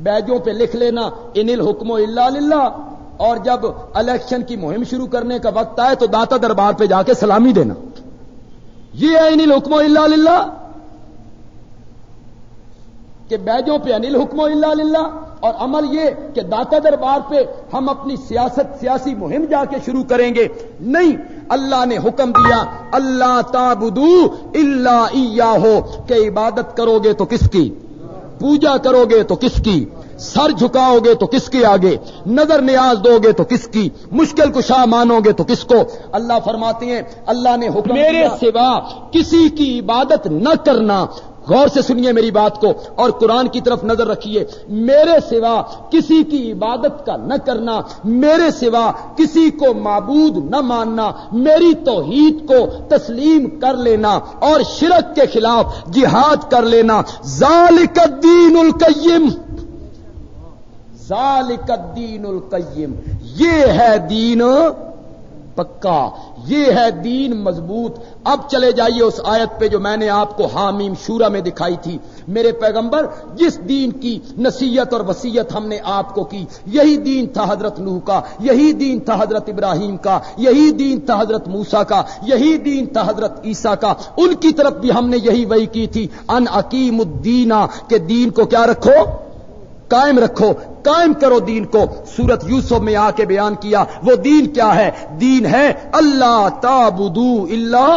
بیجوں پہ لکھ لینا ان الحکم اللہ للہ۔ اور جب الیکشن کی مہم شروع کرنے کا وقت آئے تو داتا دربار پہ جا کے سلامی دینا۔ یہ ہے انل حکم اللہ للہ۔ کہ بیجوں پہ انل حکم اللہ للہ اور عمل یہ کہ داتا دربار پہ ہم اپنی سیاست سیاسی مہم جا کے شروع کریں گے۔ نہیں اللہ نے حکم دیا اللہ تابدو اللہ ہو کہ عبادت کرو گے تو کس کی؟ پوجا کرو گے تو کس کی؟ سر جھکاؤ گے تو کس کے آگے؟ نظر نیاز دو گے تو کس کی؟ مشکل کشا مانو گے تو کس کو؟ اللہ فرماتے ہیں اللہ نے حکم میرے سوا کسی کی عبادت نہ کرنا غور سے سنیے میری بات کو اور قرآن کی طرف نظر رکھیے۔ میرے سوا کسی کی عبادت کا نہ کرنا، میرے سوا کسی کو معبود نہ ماننا، میری توحید کو تسلیم کر لینا اور شرک کے خلاف جہاد کر لینا۔ ذالک الدین القیم۔ ذالک الدین القیم۔ یہ ہے دین۔ پکا۔ یہ ہے دین مضبوط۔ اب چلے جائیے اس آیت پہ جو میں نے آپ کو حامیم شورا میں دکھائی تھی۔ میرے پیغمبر، جس دین کی نصیحت اور وسیعت ہم نے آپ کو کی، یہی دین تھا حضرت نوح کا، یہی دین تھا حضرت ابراہیم کا، یہی دین تھا حضرت موسا کا، یہی دین تھا حضرت عیسیٰ کا۔ ان کی طرف بھی ہم نے یہی وہی کی تھی۔ ان عقیم الدینہ کے دین کو کیا رکھو؟ قائم رکھو، قائم کرو دین کو۔ سورت یوسف میں آ کے بیان کیا، وہ دین کیا ہے؟ دین ہے اللہ تابدو اللہ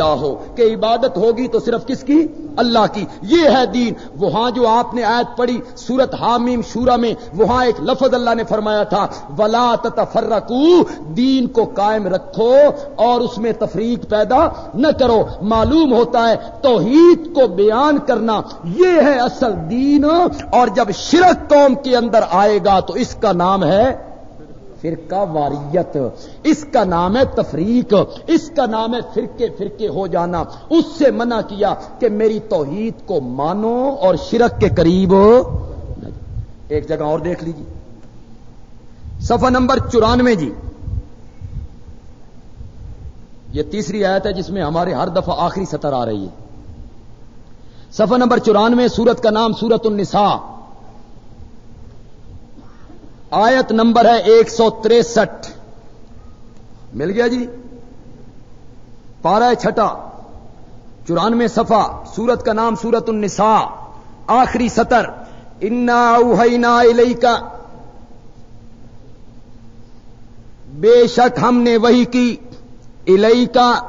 ہو کہ عبادت ہوگی تو صرف کس کی؟ اللہ کی۔ یہ ہے دین۔ وہاں جو آپ نے آیت پڑھی سورت حامیم شورا میں، وہاں ایک لفظ اللہ نے فرمایا تھا، ولا تفرقو دین کو قائم رکھو اور اس میں تفریق پیدا نہ کرو۔ معلوم ہوتا ہے توحید کو بیان کرنا، یہ ہے اصل دین۔ اور جب شرک قوم کے اندر آئے گا تو اس کا نام ہے فرقہ واریت۔ اس کا نام ہے تفریق، اس کا نام ہے فرقے فرقے ہو جانا۔ اس سے منع کیا کہ میری توحید کو مانو اور شرک کے قریب ایک جگہ اور دیکھ لیجیے صفحہ نمبر چورانوے جی۔ یہ تیسری آیت ہے جس میں ہمارے ہر دفعہ آخری سطر آ رہی ہے۔ صفحہ نمبر چورانوے سورت کا نام سورت النساء۔ آیت نمبر ہے ایک سو تریسٹھ۔ مل گیا جی؟ پارا چھٹا، چورانوے سفا سورت کا نام سورت النساء، آخری سطر۔ انا اوہینا کا بے شک ہم نے وہی کی۔ الئی کا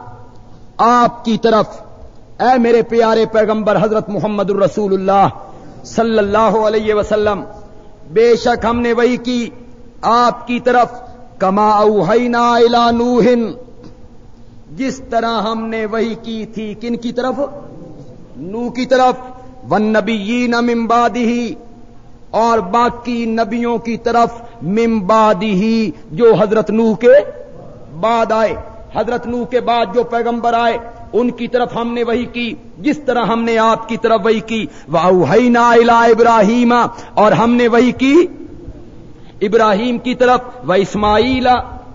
آپ کی طرف۔ اے میرے پیارے پیغمبر حضرت محمد الرسول اللہ صلی اللہ علیہ وسلم بے شک ہم نے وہی کی، آپ کی طرف، کما اوہینا الا نوہن جس طرح ہم نے وہی کی تھی، کن کی طرف؟ نو کی طرف۔ ون نبی ممبادی اور باقی نبیوں کی طرف ممبادی ہی جو حضرت نو کے بعد آئے۔ حضرت نو کے بعد جو پیغمبر آئے۔ ان کی طرف ہم نے وہی کی، جس طرح ہم نے آپ کی طرف وہی کی۔ واہ الا ابراہیم اور ہم نے وہی کی ابراہیم کی طرف و اسماعیل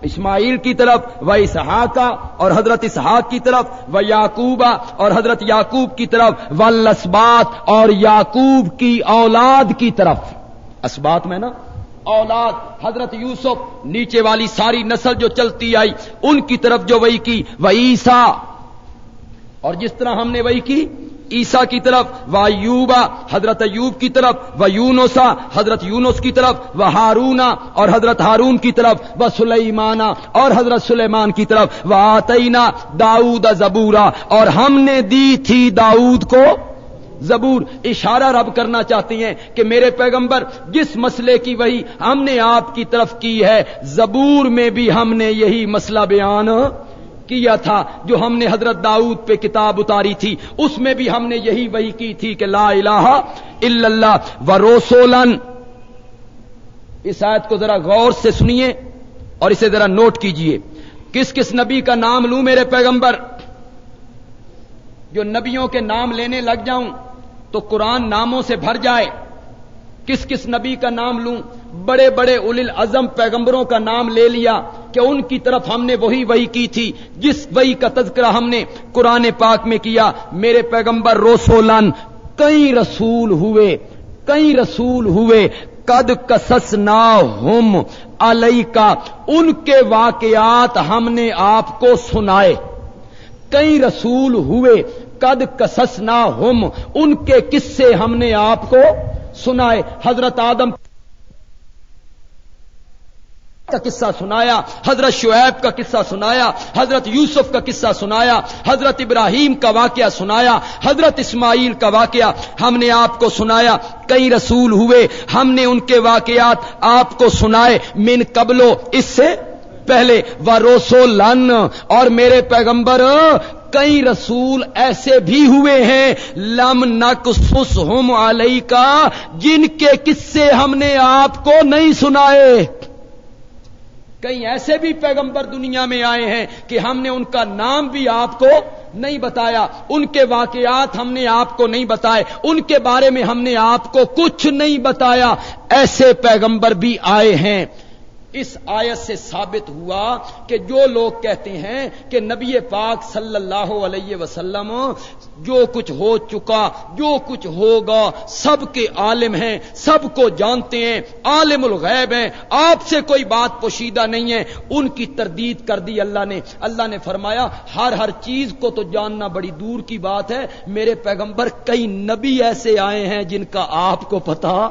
اسماعیل کی طرف و اسحاقہ اور حضرت اسحاق کی طرف و یعقوبہ اور حضرت یعقوب کی طرف و لسبات اور یعقوب کی اولاد کی طرف۔ اسبات میں نا، اولاد، حضرت یوسف، نیچے والی ساری نسل جو چلتی آئی، ان کی طرف جو وہی کی۔ وہ عیسا اور جس طرح ہم نے وہی کی عیسا کی طرف، و ایوبا، حضرت ایوب کی طرف، و یونوسا حضرت یونس کی طرف، و ہارونا اور حضرت ہارون کی طرف، و سلیمانہ اور حضرت سلیمان کی طرف، و آتینا داؤد زبورا اور ہم نے دی تھی داؤد کو زبور۔ اشارہ رب کرنا چاہتی ہیں کہ میرے پیغمبر، جس مسئلے کی وہی ہم نے آپ کی طرف کی ہے، زبور میں بھی ہم نے یہی مسئلہ بیان کیا تھا جو ہم نے حضرت داؤد پہ کتاب اتاری تھی؟ اس میں بھی ہم نے یہی وہی کی تھی کہ لا الہ الا اللہ و روسولن اس آیت کو ذرا غور سے سنیے اور اسے ذرا نوٹ کیجیے۔ کس کس نبی کا نام لوں میرے پیغمبر؟ جو نبیوں کے نام لینے لگ جاؤں تو قرآن ناموں سے بھر جائے۔ کس کس نبی کا نام لوں؟ بڑے بڑے اول ازم پیغمبروں کا نام لے لیا۔ کہ ان کی طرف ہم نے وہی وہی کی تھی، جس وہی کا تذکرہ ہم نے قرآن پاک میں کیا۔ میرے پیغمبر روسولان، کئی رسول ہوئے، کئی رسول ہوئے، قد کسس نہ ہوم علیہ کا ان کے واقعات ہم نے آپ کو سنائے۔ کئی رسول ہوئے، قد کسس نہ ان کے قصے ہم نے آپ کو سنائے۔ حضرت آدم کا قصہ سنایا، حضرت شعیب کا قصہ سنایا، حضرت یوسف کا قصہ سنایا، حضرت ابراہیم کا واقعہ سنایا، حضرت اسماعیل کا واقعہ ہم نے آپ کو سنایا، کئی رسول ہوئے، ہم نے ان کے واقعات آپ کو سنائے، من قبلو اس سے پہلے و روسو لن، اور میرے پیغمبر، کئی رسول ایسے بھی ہوئے ہیں، لم نک سس ہوم کا جن کے قصے ہم نے آپ کو نہیں سنائے۔ کئی ایسے بھی پیغمبر دنیا میں آئے ہیں کہ ہم نے ان کا نام بھی آپ کو نہیں بتایا، ان کے واقعات ہم نے آپ کو نہیں بتائے، ان کے بارے میں ہم نے آپ کو کچھ نہیں بتایا۔ ایسے پیغمبر بھی آئے ہیں۔ اس آیت سے ثابت ہوا کہ جو لوگ کہتے ہیں کہ نبی پاک صلی اللہ علیہ وسلم جو کچھ ہو چکا، جو کچھ ہوگا، سب کے عالم ہیں، سب کو جانتے ہیں، عالم الغیب ہیں، آپ سے کوئی بات پوشیدہ نہیں ہے۔ ان کی تردید کر دی اللہ نے۔ اللہ نے فرمایا، ہر ہر چیز کو تو جاننا بڑی دور کی بات ہے۔ میرے پیغمبر کئی نبی ایسے آئے ہیں جن کا آپ کو پتا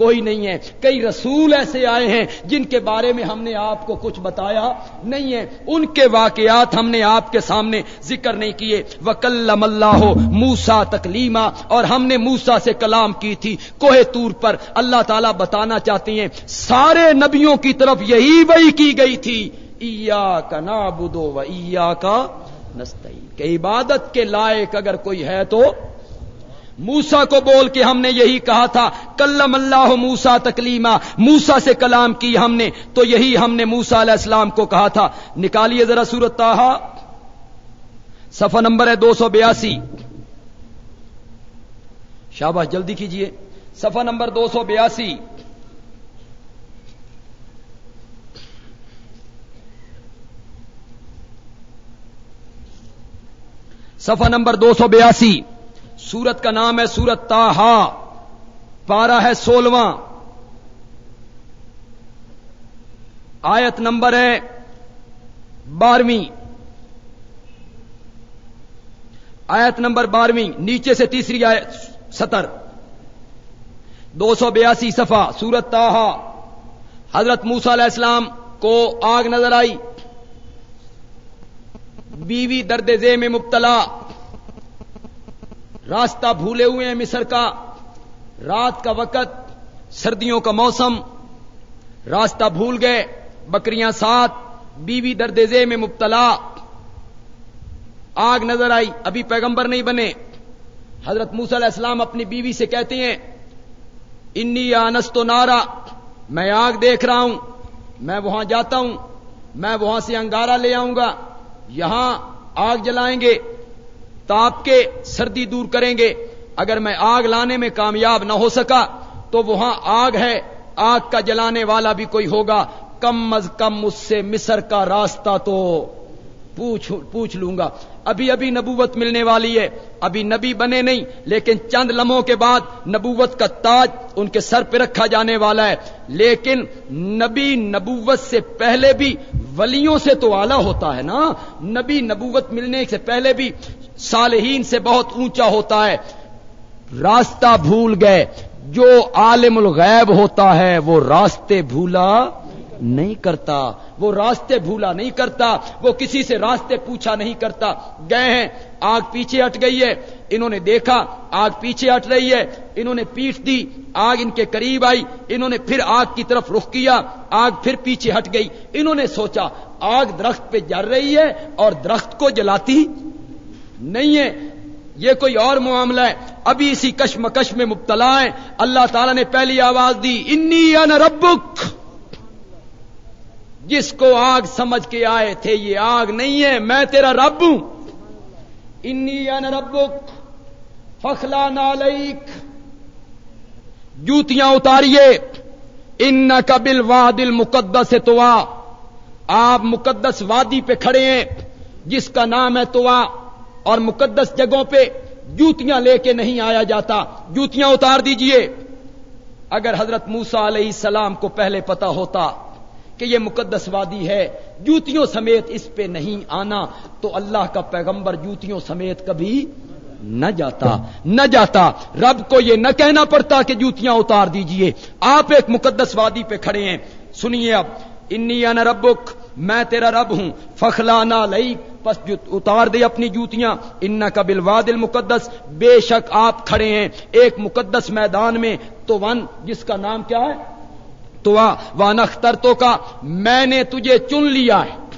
کوئی نہیں ہے۔ کئی رسول ایسے آئے ہیں جن کے بارے میں ہم نے آپ کو کچھ بتایا نہیں ہے۔ ان کے واقعات ہم نے آپ کے سامنے ذکر نہیں کیے۔ وکلم اللہ موسا تکلیما اور ہم نے موسا سے کلام کی تھی کوہ تور پر۔ اللہ تعالیٰ بتانا چاہتی ہیں، سارے نبیوں کی طرف یہی وہی کی گئی تھی۔ ایا کا نابدو و ایا کا نستعین کہ عبادت کے لائق اگر کوئی ہے تو موسا کو بول کے ہم نے یہی کہا تھا، کلم اللہ موسا تکلیما موسا سے کلام کی ہم نے، تو یہی ہم نے موسا علیہ السلام کو کہا تھا۔ نکالیے ذرا سورت تاہا صفحہ نمبر ہے دو سو بیاسی۔ شاباش، جلدی کیجیے۔ صفحہ نمبر دو سو بیاسی۔ صفحہ نمبر دو سو بیاسی۔ سورت کا نام ہے سورت تاہا پارا ہے سولواں۔ آیت نمبر ہے بارہویں۔ آیت نمبر بارہویں، نیچے سے تیسری آیت، ستر۔ دو سو بیاسی صفا سورت تاہا حضرت موسا علیہ السلام کو آگ نظر آئی۔ بیوی درد زے میں مبتلا۔ راستہ بھولے ہوئے ہیں مصر کا۔ رات کا وقت، سردیوں کا موسم۔ راستہ بھول گئے، بکریاں ساتھ، بیوی درد زے میں مبتلا۔ آگ نظر آئی، ابھی پیغمبر نہیں بنے۔ حضرت موسی علیہ السلام اپنی بیوی سے کہتے ہیں، انی انس تو نارا، میں آگ دیکھ رہا ہوں، میں وہاں جاتا ہوں، میں وہاں سے انگارا لے آؤں گا، یہاں آگ جلائیں گے۔ تاپ کے سردی دور کریں گے۔ اگر میں آگ لانے میں کامیاب نہ ہو سکا، تو وہاں آگ ہے۔ آگ کا جلانے والا بھی کوئی ہوگا۔ کم از کم اس سے مصر کا راستہ تو پوچھ پوچھ لوں گا۔ ابھی ابھی نبوت ملنے والی ہے۔ ابھی نبی بنے نہیں، لیکن چند لمحوں کے بعد نبوت کا تاج ان کے سر پہ رکھا جانے والا ہے۔ لیکن نبی نبوت سے پہلے بھی ولیوں سے تو اعلی ہوتا ہے نا۔ نبی نبوت ملنے سے پہلے بھی صالحین سے بہت اونچا ہوتا ہے۔ راستہ بھول گئے۔ جو عالم الغیب ہوتا ہے، وہ راستے بھولا نہیں کرتا۔ وہ راستے بھولا نہیں کرتا۔ وہ کسی سے راستے پوچھا نہیں کرتا۔ گئے ہیں۔ آگ پیچھے ہٹ گئی ہے۔ انہوں نے دیکھا، آگ پیچھے ہٹ رہی ہے۔ انہوں نے پیٹ دی۔ آگ ان کے قریب آئی۔ انہوں نے پھر آگ کی طرف رخ کیا۔ آگ پھر پیچھے ہٹ گئی۔ انہوں نے سوچا، آگ درخت پہ جل رہی ہے اور درخت کو جلاتی نہیں ہے۔ یہ کوئی اور معاملہ ہے۔ ابھی اسی کشمکش میں مبتلا ہے۔ اللہ تعالیٰ نے پہلی آواز دی، انی ان ربک جس کو آگ سمجھ کے آئے تھے، یہ آگ نہیں ہے، میں تیرا رب ہوں۔ انی ان ربک فخلا نالک جوتیاں اتاریے۔ ان کا بل وادل مقدس تو آپ مقدس وادی پہ کھڑے ہیں، جس کا نام ہے تو اور مقدس جگہوں پہ جوتیاں لے کے نہیں آیا جاتا۔ جوتیاں اتار دیجیے۔ اگر حضرت موسا علیہ السلام کو پہلے پتا ہوتا کہ یہ مقدس وادی ہے، جوتیوں سمیت اس پہ نہیں آنا تو اللہ کا پیغمبر جوتیوں سمیت کبھی نہ جاتا۔ نہ جاتا۔ رب کو یہ نہ کہنا پڑتا کہ جوتیاں اتار دیجیے۔ آپ ایک مقدس وادی پہ کھڑے ہیں۔ سنیے اب انی انا ربک میں تیرا رب ہوں، فخلانا لئی پس اتار دے اپنی جوتیاں۔ ان کا بلواد المقدس، بے شک آپ کھڑے ہیں۔ ایک مقدس میدان میں تو ون، جس کا نام کیا ہے؟ تو وانختر تو کا، میں نے تجھے چن لیا ہے۔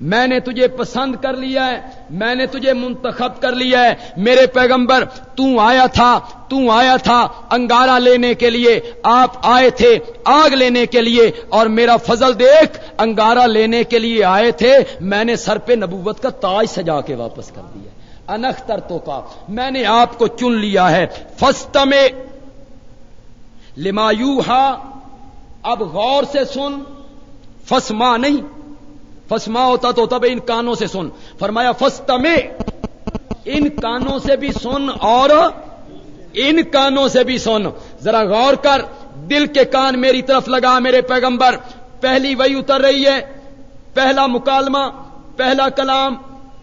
میں نے تجھے پسند کر لیا ہے، میں نے تجھے منتخب کر لیا ہے۔ میرے پیغمبر، تو آیا تھا، تو آیا تھا انگارا لینے کے لیے۔ آپ آئے تھے آگ لینے کے لیے۔ اور میرا فضل دیکھ انگارا لینے کے لیے آئے تھے۔ میں نے سر پہ نبوت کا تاج سجا کے واپس کر دیا انختر تو کا، میں نے آپ کو چن لیا ہے۔ فسٹ میں لمایو اب غور سے سن۔ فسما نہیں۔ فسما ہوتا تو تب ان کانوں سے سن۔ فرمایا فستا میں ان کانوں سے بھی سن اور ان کانوں سے بھی سن۔ ذرا غور کر، دل کے کان میری طرف لگا میرے پیغمبر۔ پہلی وہی اتر رہی ہے، پہلا مکالمہ، پہلا کلام،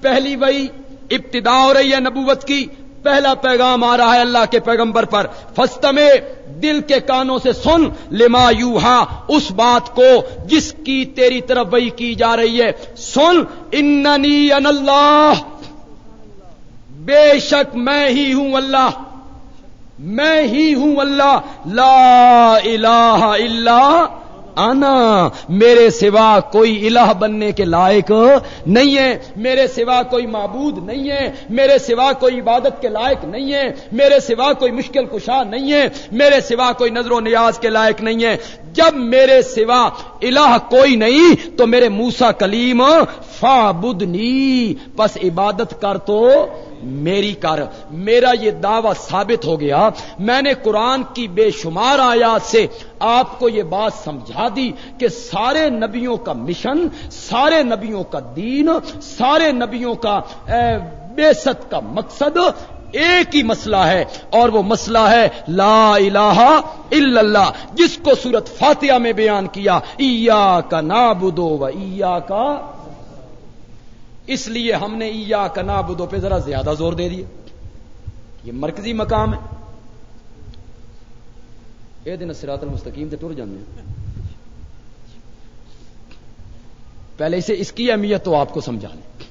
پہلی وہی ابتدا ہو رہی ہے نبوت کی۔ پہلا پیغام آ رہا ہے اللہ کے پیغمبر پر۔ فستمے دل کے کانوں سے سن۔ لما یو اس بات کو جس کی تیری طرف وہی کی جا رہی ہے۔ سن، اننی ان اللہ۔ بے شک میں ہی ہوں اللہ۔ میں ہی ہوں اللہ۔ لا الہ الا آنا، میرے سوا کوئی الہ بننے کے لائق نہیں ہے، میرے سوا کوئی معبود نہیں ہے، میرے سوا کوئی عبادت کے لائق نہیں ہے، میرے سوا کوئی مشکل کشا نہیں ہے، میرے سوا کوئی نظر و نیاز کے لائق نہیں ہے۔ جب میرے سوا الہ کوئی نہیں، تو میرے موسا کلیم فا بدنی بس عبادت کر تو میری کر، میرا یہ دعوی ثابت ہو گیا۔ میں نے قرآن کی بے شمار آیات سے آپ کو یہ بات سمجھا دی کہ سارے نبیوں کا مشن، سارے نبیوں کا دین، سارے نبیوں کا بے ست کا مقصد ایک ہی مسئلہ ہے اور وہ مسئلہ ہے لا الہ الا اللہ، جس کو سورت فاتحہ میں بیان کیا ایا کا نابدو و ایا کا اس لیے ہم نے ایا کا نابدو پہ ذرا زیادہ زور دے دیا۔ یہ مرکزی مقام ہے۔ یہ دن سرات المستقیم سے ٹر جانے پہلے اسے اس کی اہمیت تو آپ کو سمجھا لیں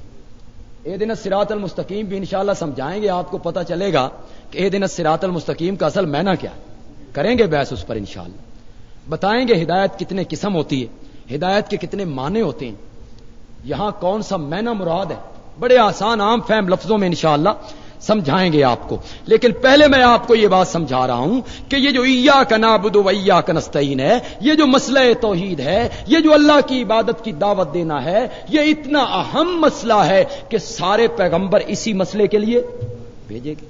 اے دن سراط المستقیم بھی انشاءاللہ سمجھائیں گے، آپ کو پتہ چلے گا کہ اے دن سراط المستقیم کا اصل مینا کیا کریں گے بحث اس پر انشاءاللہ۔ بتائیں گے ہدایت کتنے قسم ہوتی ہے، ہدایت کے کتنے معنی ہوتے ہیں۔ یہاں کون سا مینا مراد ہے؟ بڑے آسان عام فہم لفظوں میں انشاءاللہ سمجھائیں گے آپ کو۔ لیکن پہلے میں آپ کو یہ بات سمجھا رہا ہوں کہ یہ جو ایا کا نابود ویا کا نستعین ہے، یہ جو مسئلہ توحید ہے، یہ جو اللہ کی عبادت کی دعوت دینا ہے، یہ اتنا اہم مسئلہ ہے کہ سارے پیغمبر اسی مسئلے کے لیے بھیجے گے۔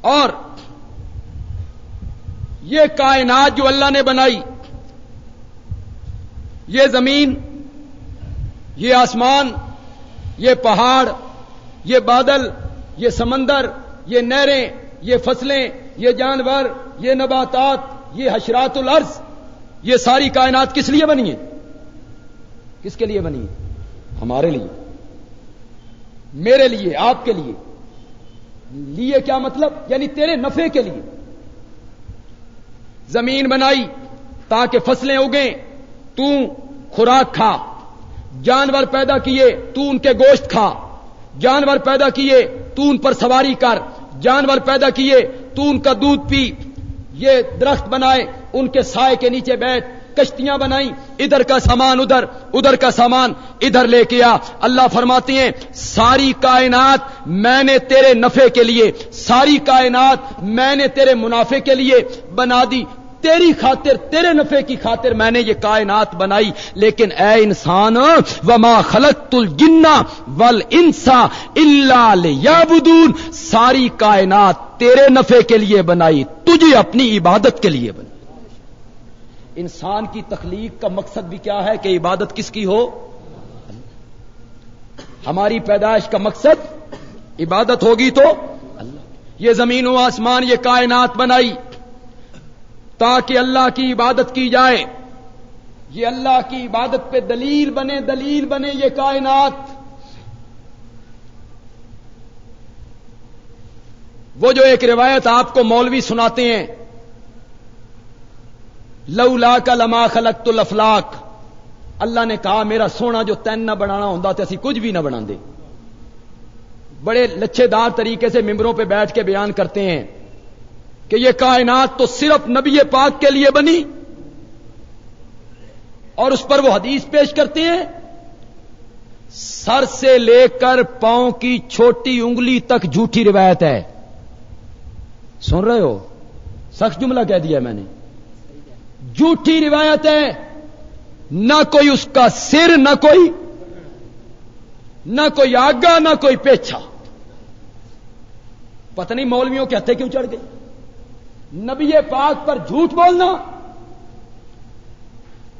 اور یہ کائنات جو اللہ نے بنائی یہ زمین، یہ آسمان، یہ پہاڑ، یہ بادل، یہ سمندر، یہ نہریں، یہ فصلیں، یہ جانور، یہ نباتات، یہ حشرات الارض، یہ ساری کائنات کس لیے بنی ہے کس کے لیے بنی ہے ہمارے لیے، میرے لیے، آپ کے لیے۔ لیے کیا مطلب؟ یعنی تیرے نفے کے لیے۔ زمین بنائی تاکہ فصلیں اگیں تو خوراک کھا۔ جانور پیدا کیے، تو ان کے گوشت کھا۔ جانور پیدا کیے، تو ان پر سواری کر۔ جانور پیدا کیے، تو ان کا دودھ پی۔ یہ درخت بنائے، ان کے سائے کے نیچے بیٹھ، کشتیاں بنائی ادھر کا سامان ادھر ادھر کا سامان ادھر لے کے آ۔ اللہ فرماتے ہیں، ساری کائنات میں نے تیرے نفے کے لیے، ساری کائنات میں نے تیرے منافع کے لیے بنا دی۔ تیری خاطر، تیرے نفے کی خاطر میں نے یہ کائنات بنائی۔ لیکن اے انسان، وما خلق الجنا ول انسا اللہ ساری کائنات تیرے نفے کے لیے بنائی، تجھے اپنی عبادت کے لیے بنائی۔ انسان کی تخلیق کا مقصد بھی کیا ہے کہ عبادت کس کی ہو؟ ہماری پیدائش کا مقصد، عبادت ہوگی تو یہ زمین و آسمان، یہ کائنات بنائی۔ تاکہ اللہ کی عبادت کی جائے۔ یہ اللہ کی عبادت پہ دلیل بنے دلیل بنے یہ کائنات۔ وہ جو ایک روایت آپ کو مولوی سناتے ہیں۔ لولا کا لما خلق تو لفلاق اللہ نے کہا، میرا سونا جو تین نہ بنانا ہوں تو اسی کچھ بھی نہ بنا دے بڑے لچھے دار طریقے سے ممبروں پہ بیٹھ کے بیان کرتے ہیں۔ کہ یہ کائنات تو صرف نبی پاک کے لیے بنی اور اس پر وہ حدیث پیش کرتے ہیں سر سے لے کر پاؤں کی چھوٹی انگلی تک جھوٹی روایت ہے سن رہے ہو؟ سخت جملہ کہہ دیا میں نے۔ جھوٹی روایت ہے، نہ کوئی اس کا سر، نہ کوئی نہ کوئی آگا نہ کوئی پیچھا۔ پتہ نہیں مولویوں کے ہتھے کیوں چڑھ گئے؟ نبی پاک پر جھوٹ بولنا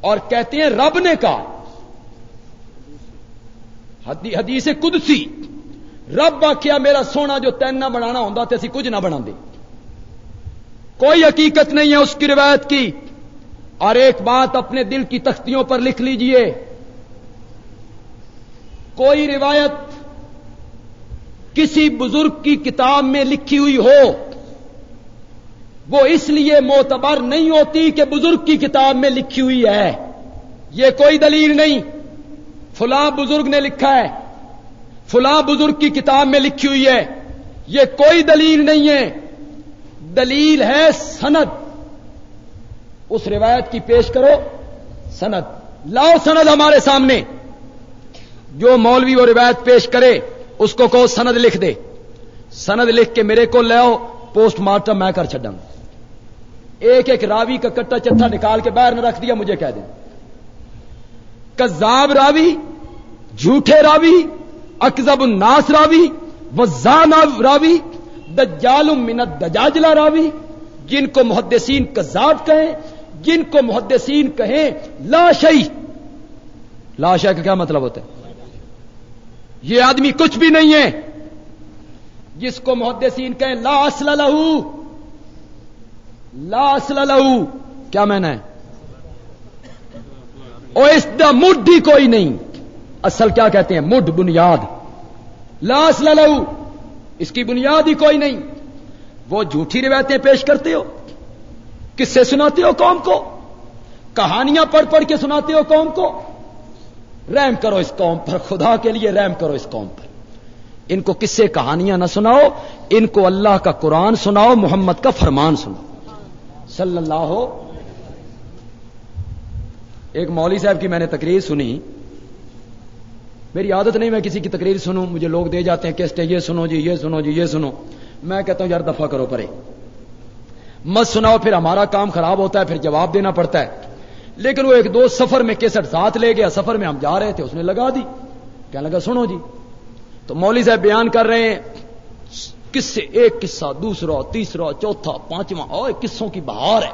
اور کہتے ہیں رب نے کہا۔ حدیث قدسی۔ رب آخیا میرا سونا جو تین نہ بنانا ہوں تو اسی کچھ نہ بنا دے کوئی حقیقت نہیں ہے اس کی روایت کی۔ اور ایک بات اپنے دل کی تختیوں پر لکھ لیجیے۔ کوئی روایت کسی بزرگ کی کتاب میں لکھی ہوئی ہو۔ وہ اس لیے معتبر نہیں ہوتی کہ بزرگ کی کتاب میں لکھی ہوئی ہے۔ یہ کوئی دلیل نہیں۔ فلاں بزرگ نے لکھا ہے۔ فلاں بزرگ کی کتاب میں لکھی ہوئی ہے۔ یہ کوئی دلیل نہیں ہے۔ دلیل ہے سند۔ اس روایت کی پیش کرو۔ سند۔ لاؤ سند ہمارے سامنے۔ جو مولوی وہ روایت پیش کرے، اس کو کہو سند لکھ دے۔ سند لکھ کے میرے کو لاؤ پوسٹ مارٹم میں کر چڈا ایک ایک راوی کا کٹا چٹا نکال کے باہر نہ رکھ دیا، مجھے کہہ دیں کذاب راوی، جھوٹے راوی اکزب الناس راوی، وزان راوی، دجال منت دجاجلا راوی، جن کو محدثین کذاب کہیں، جن کو محدثین کہیں لاشئی لاشا کا کیا مطلب ہوتا ہے؟ یہ آدمی کچھ بھی نہیں ہے۔ جس کو محدثین کہیں لا اصل لہو لا اصل لہو کیا میں نے اس دا مڈ ہی کوئی نہیں. اصل کیا کہتے ہیں؟ مڈ بنیاد. لا اصل لہو اس کی بنیاد ہی کوئی نہیں. وہ جھوٹھی روایتیں پیش کرتے ہو. کس سے سناتے ہو قوم کو. کہانیاں پڑھ پڑھ کے سناتے ہو قوم کو. رحم کرو اس قوم پر، خدا کے لیے رحم کرو اس قوم پر. ان کو کس سے کہانیاں نہ سناؤ. ان کو اللہ کا قرآن سناؤ، محمد کا فرمان سناؤ. صلی اللہ ہو ایک مولوی صاحب کی میں نے تقریر سنی۔ میری عادت نہیں میں کسی کی تقریر سنوں، مجھے لوگ دے جاتے ہیں کیسٹے یہ سنو جی یہ سنو جی یہ سنو۔ میں کہتا ہوں، یار دفاع کرو پرے۔ مت سناؤ، پھر ہمارا کام خراب ہوتا ہے، پھر جواب دینا پڑتا ہے۔ لیکن وہ ایک دو سفر میں کیسٹ ساتھ لے گیا، سفر میں ہم جا رہے تھے، اس نے لگا دی۔ کیا لگا، سنو جی۔ تو مولوی صاحب بیان کر رہے ہیں کس سے ایک قصہ، دوسرا، تیسرا، چوتھا، پانچواں، اور قصوں کی بہار ہے۔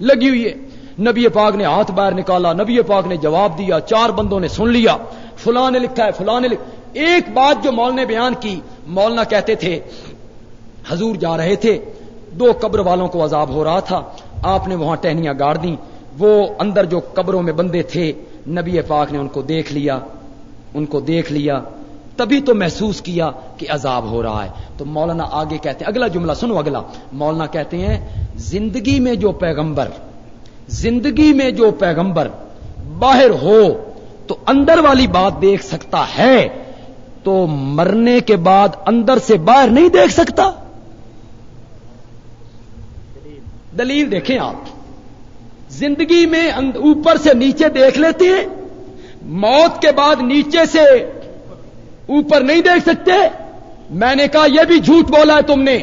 لگی ہوئی ہے۔ نبی پاک نے ہاتھ باہر نکالا، نبی پاک نے جواب دیا، چار بندوں نے سن لیا۔ فلاں نے لکھا ہے، فلاں نے لکھا۔ ایک بات جو مول نے بیان کی مولنا کہتے تھے، حضور جا رہے تھے، دو قبر والوں کو عذاب ہو رہا تھا۔ آپ نے وہاں ٹہنیاں گاڑ دی وہ اندر جو قبروں میں بندے تھے، نبی پاک نے ان کو دیکھ لیا، ان کو دیکھ لیا۔ تبھی تو محسوس کیا کہ عذاب ہو رہا ہے۔ تو مولانا آگے کہتے ہیں، اگلا جملہ سنو اگلا۔ مولانا کہتے ہیں، زندگی میں جو پیغمبر، زندگی میں جو پیغمبر باہر ہو تو اندر والی بات دیکھ سکتا ہے، تو مرنے کے بعد اندر سے باہر نہیں دیکھ سکتا۔ دلیل دیکھیں آپ۔ زندگی میں اوپر سے نیچے دیکھ لیتے ہیں موت کے بعد نیچے سے اوپر نہیں دیکھ سکتے؟ میں نے کہا، یہ بھی جھوٹ بولا ہے تم نے۔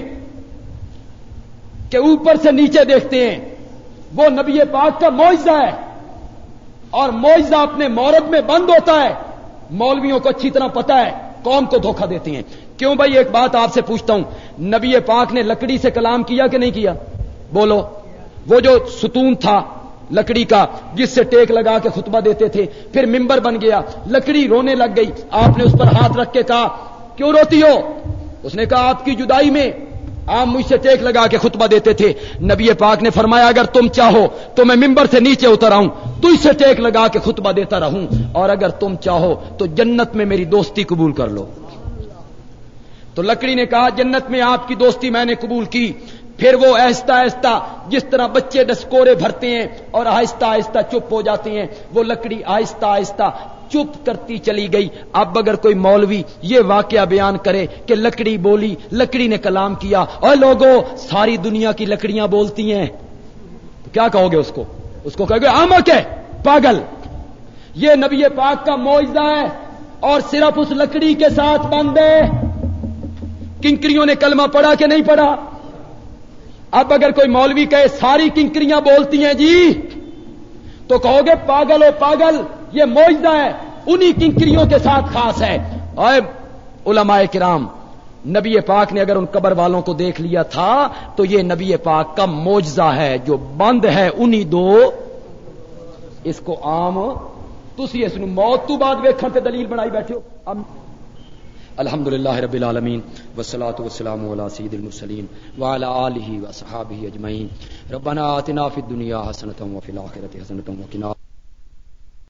کہ اوپر سے نیچے دیکھتے ہیں۔ وہ نبی پاک کا معاوضہ ہے۔ اور معاوضہ اپنے مورد میں بند ہوتا ہے۔ مولویوں کو اچھی طرح پتا ہے، قوم کو دھوکہ دیتے ہیں۔ کیوں بھائی؟ ایک بات آپ سے پوچھتا ہوں۔ نبی پاک نے لکڑی سے کلام کیا کہ نہیں کیا؟ بولو۔ وہ جو ستون تھا لکڑی کا، جس سے ٹیک لگا کے خطبہ دیتے تھے، پھر ممبر بن گیا، لکڑی رونے لگ گئی۔ آپ نے اس پر ہاتھ رکھ کے کہا، کیوں روتی ہو؟ اس نے کہا، آپ کی جدائی میں آپ مجھ سے ٹیک لگا کے خطبہ دیتے تھے۔ نبی پاک نے فرمایا، اگر تم چاہو تو میں ممبر سے نیچے اتر آؤں، تو اس سے ٹیک لگا کے خطبہ دیتا رہوں۔ اور اگر تم چاہو تو جنت میں میری دوستی قبول کر لو۔ تو لکڑی نے کہا، جنت میں آپ کی دوستی میں نے قبول کی۔ پھر وہ آہستہ آہستہ جس طرح بچے ڈسکورے بھرتے ہیں اور آہستہ آہستہ چپ ہو جاتے ہیں، وہ لکڑی آہستہ آہستہ چپ کرتی چلی گئی۔ اب اگر کوئی مولوی یہ واقعہ بیان کرے کہ لکڑی بولی، لکڑی نے کلام کیا، اور لوگوں ساری دنیا کی لکڑیاں بولتی ہیں کیا کہو گے اس کو؟ اس کو کہو گے آمک ہے پاگل۔ یہ نبی پاک کا معاوضہ ہے، اور صرف اس لکڑی کے ساتھ بند ہے کنکریوں نے کلمہ پڑھا کہ نہیں پڑھا؟ اب اگر کوئی مولوی کہے ساری کنکریاں بولتی ہیں جی تو کہو گے پاگل ہو پاگل، یہ معجزہ ہے، انہی کنکریوں کے ساتھ خاص ہے۔ اور علماء کرام، نبی پاک نے اگر ان قبر والوں کو دیکھ لیا تھا، تو یہ نبی پاک کا موجزہ ہے، جو بند ہے انہی دو۔ اس کو عام تھی اس موت تو بعد ویکھن تے دلیل بنائی بیٹھے ہو۔ الحمد للہ رب العالمین وسلاۃ وسلام علیہ سید المرسلین وعلى آلہ وصحابہ اجمعین. ربنا آتنا فی الدنیا حسنۃ وفی الاخرۃ حسنۃ وقنا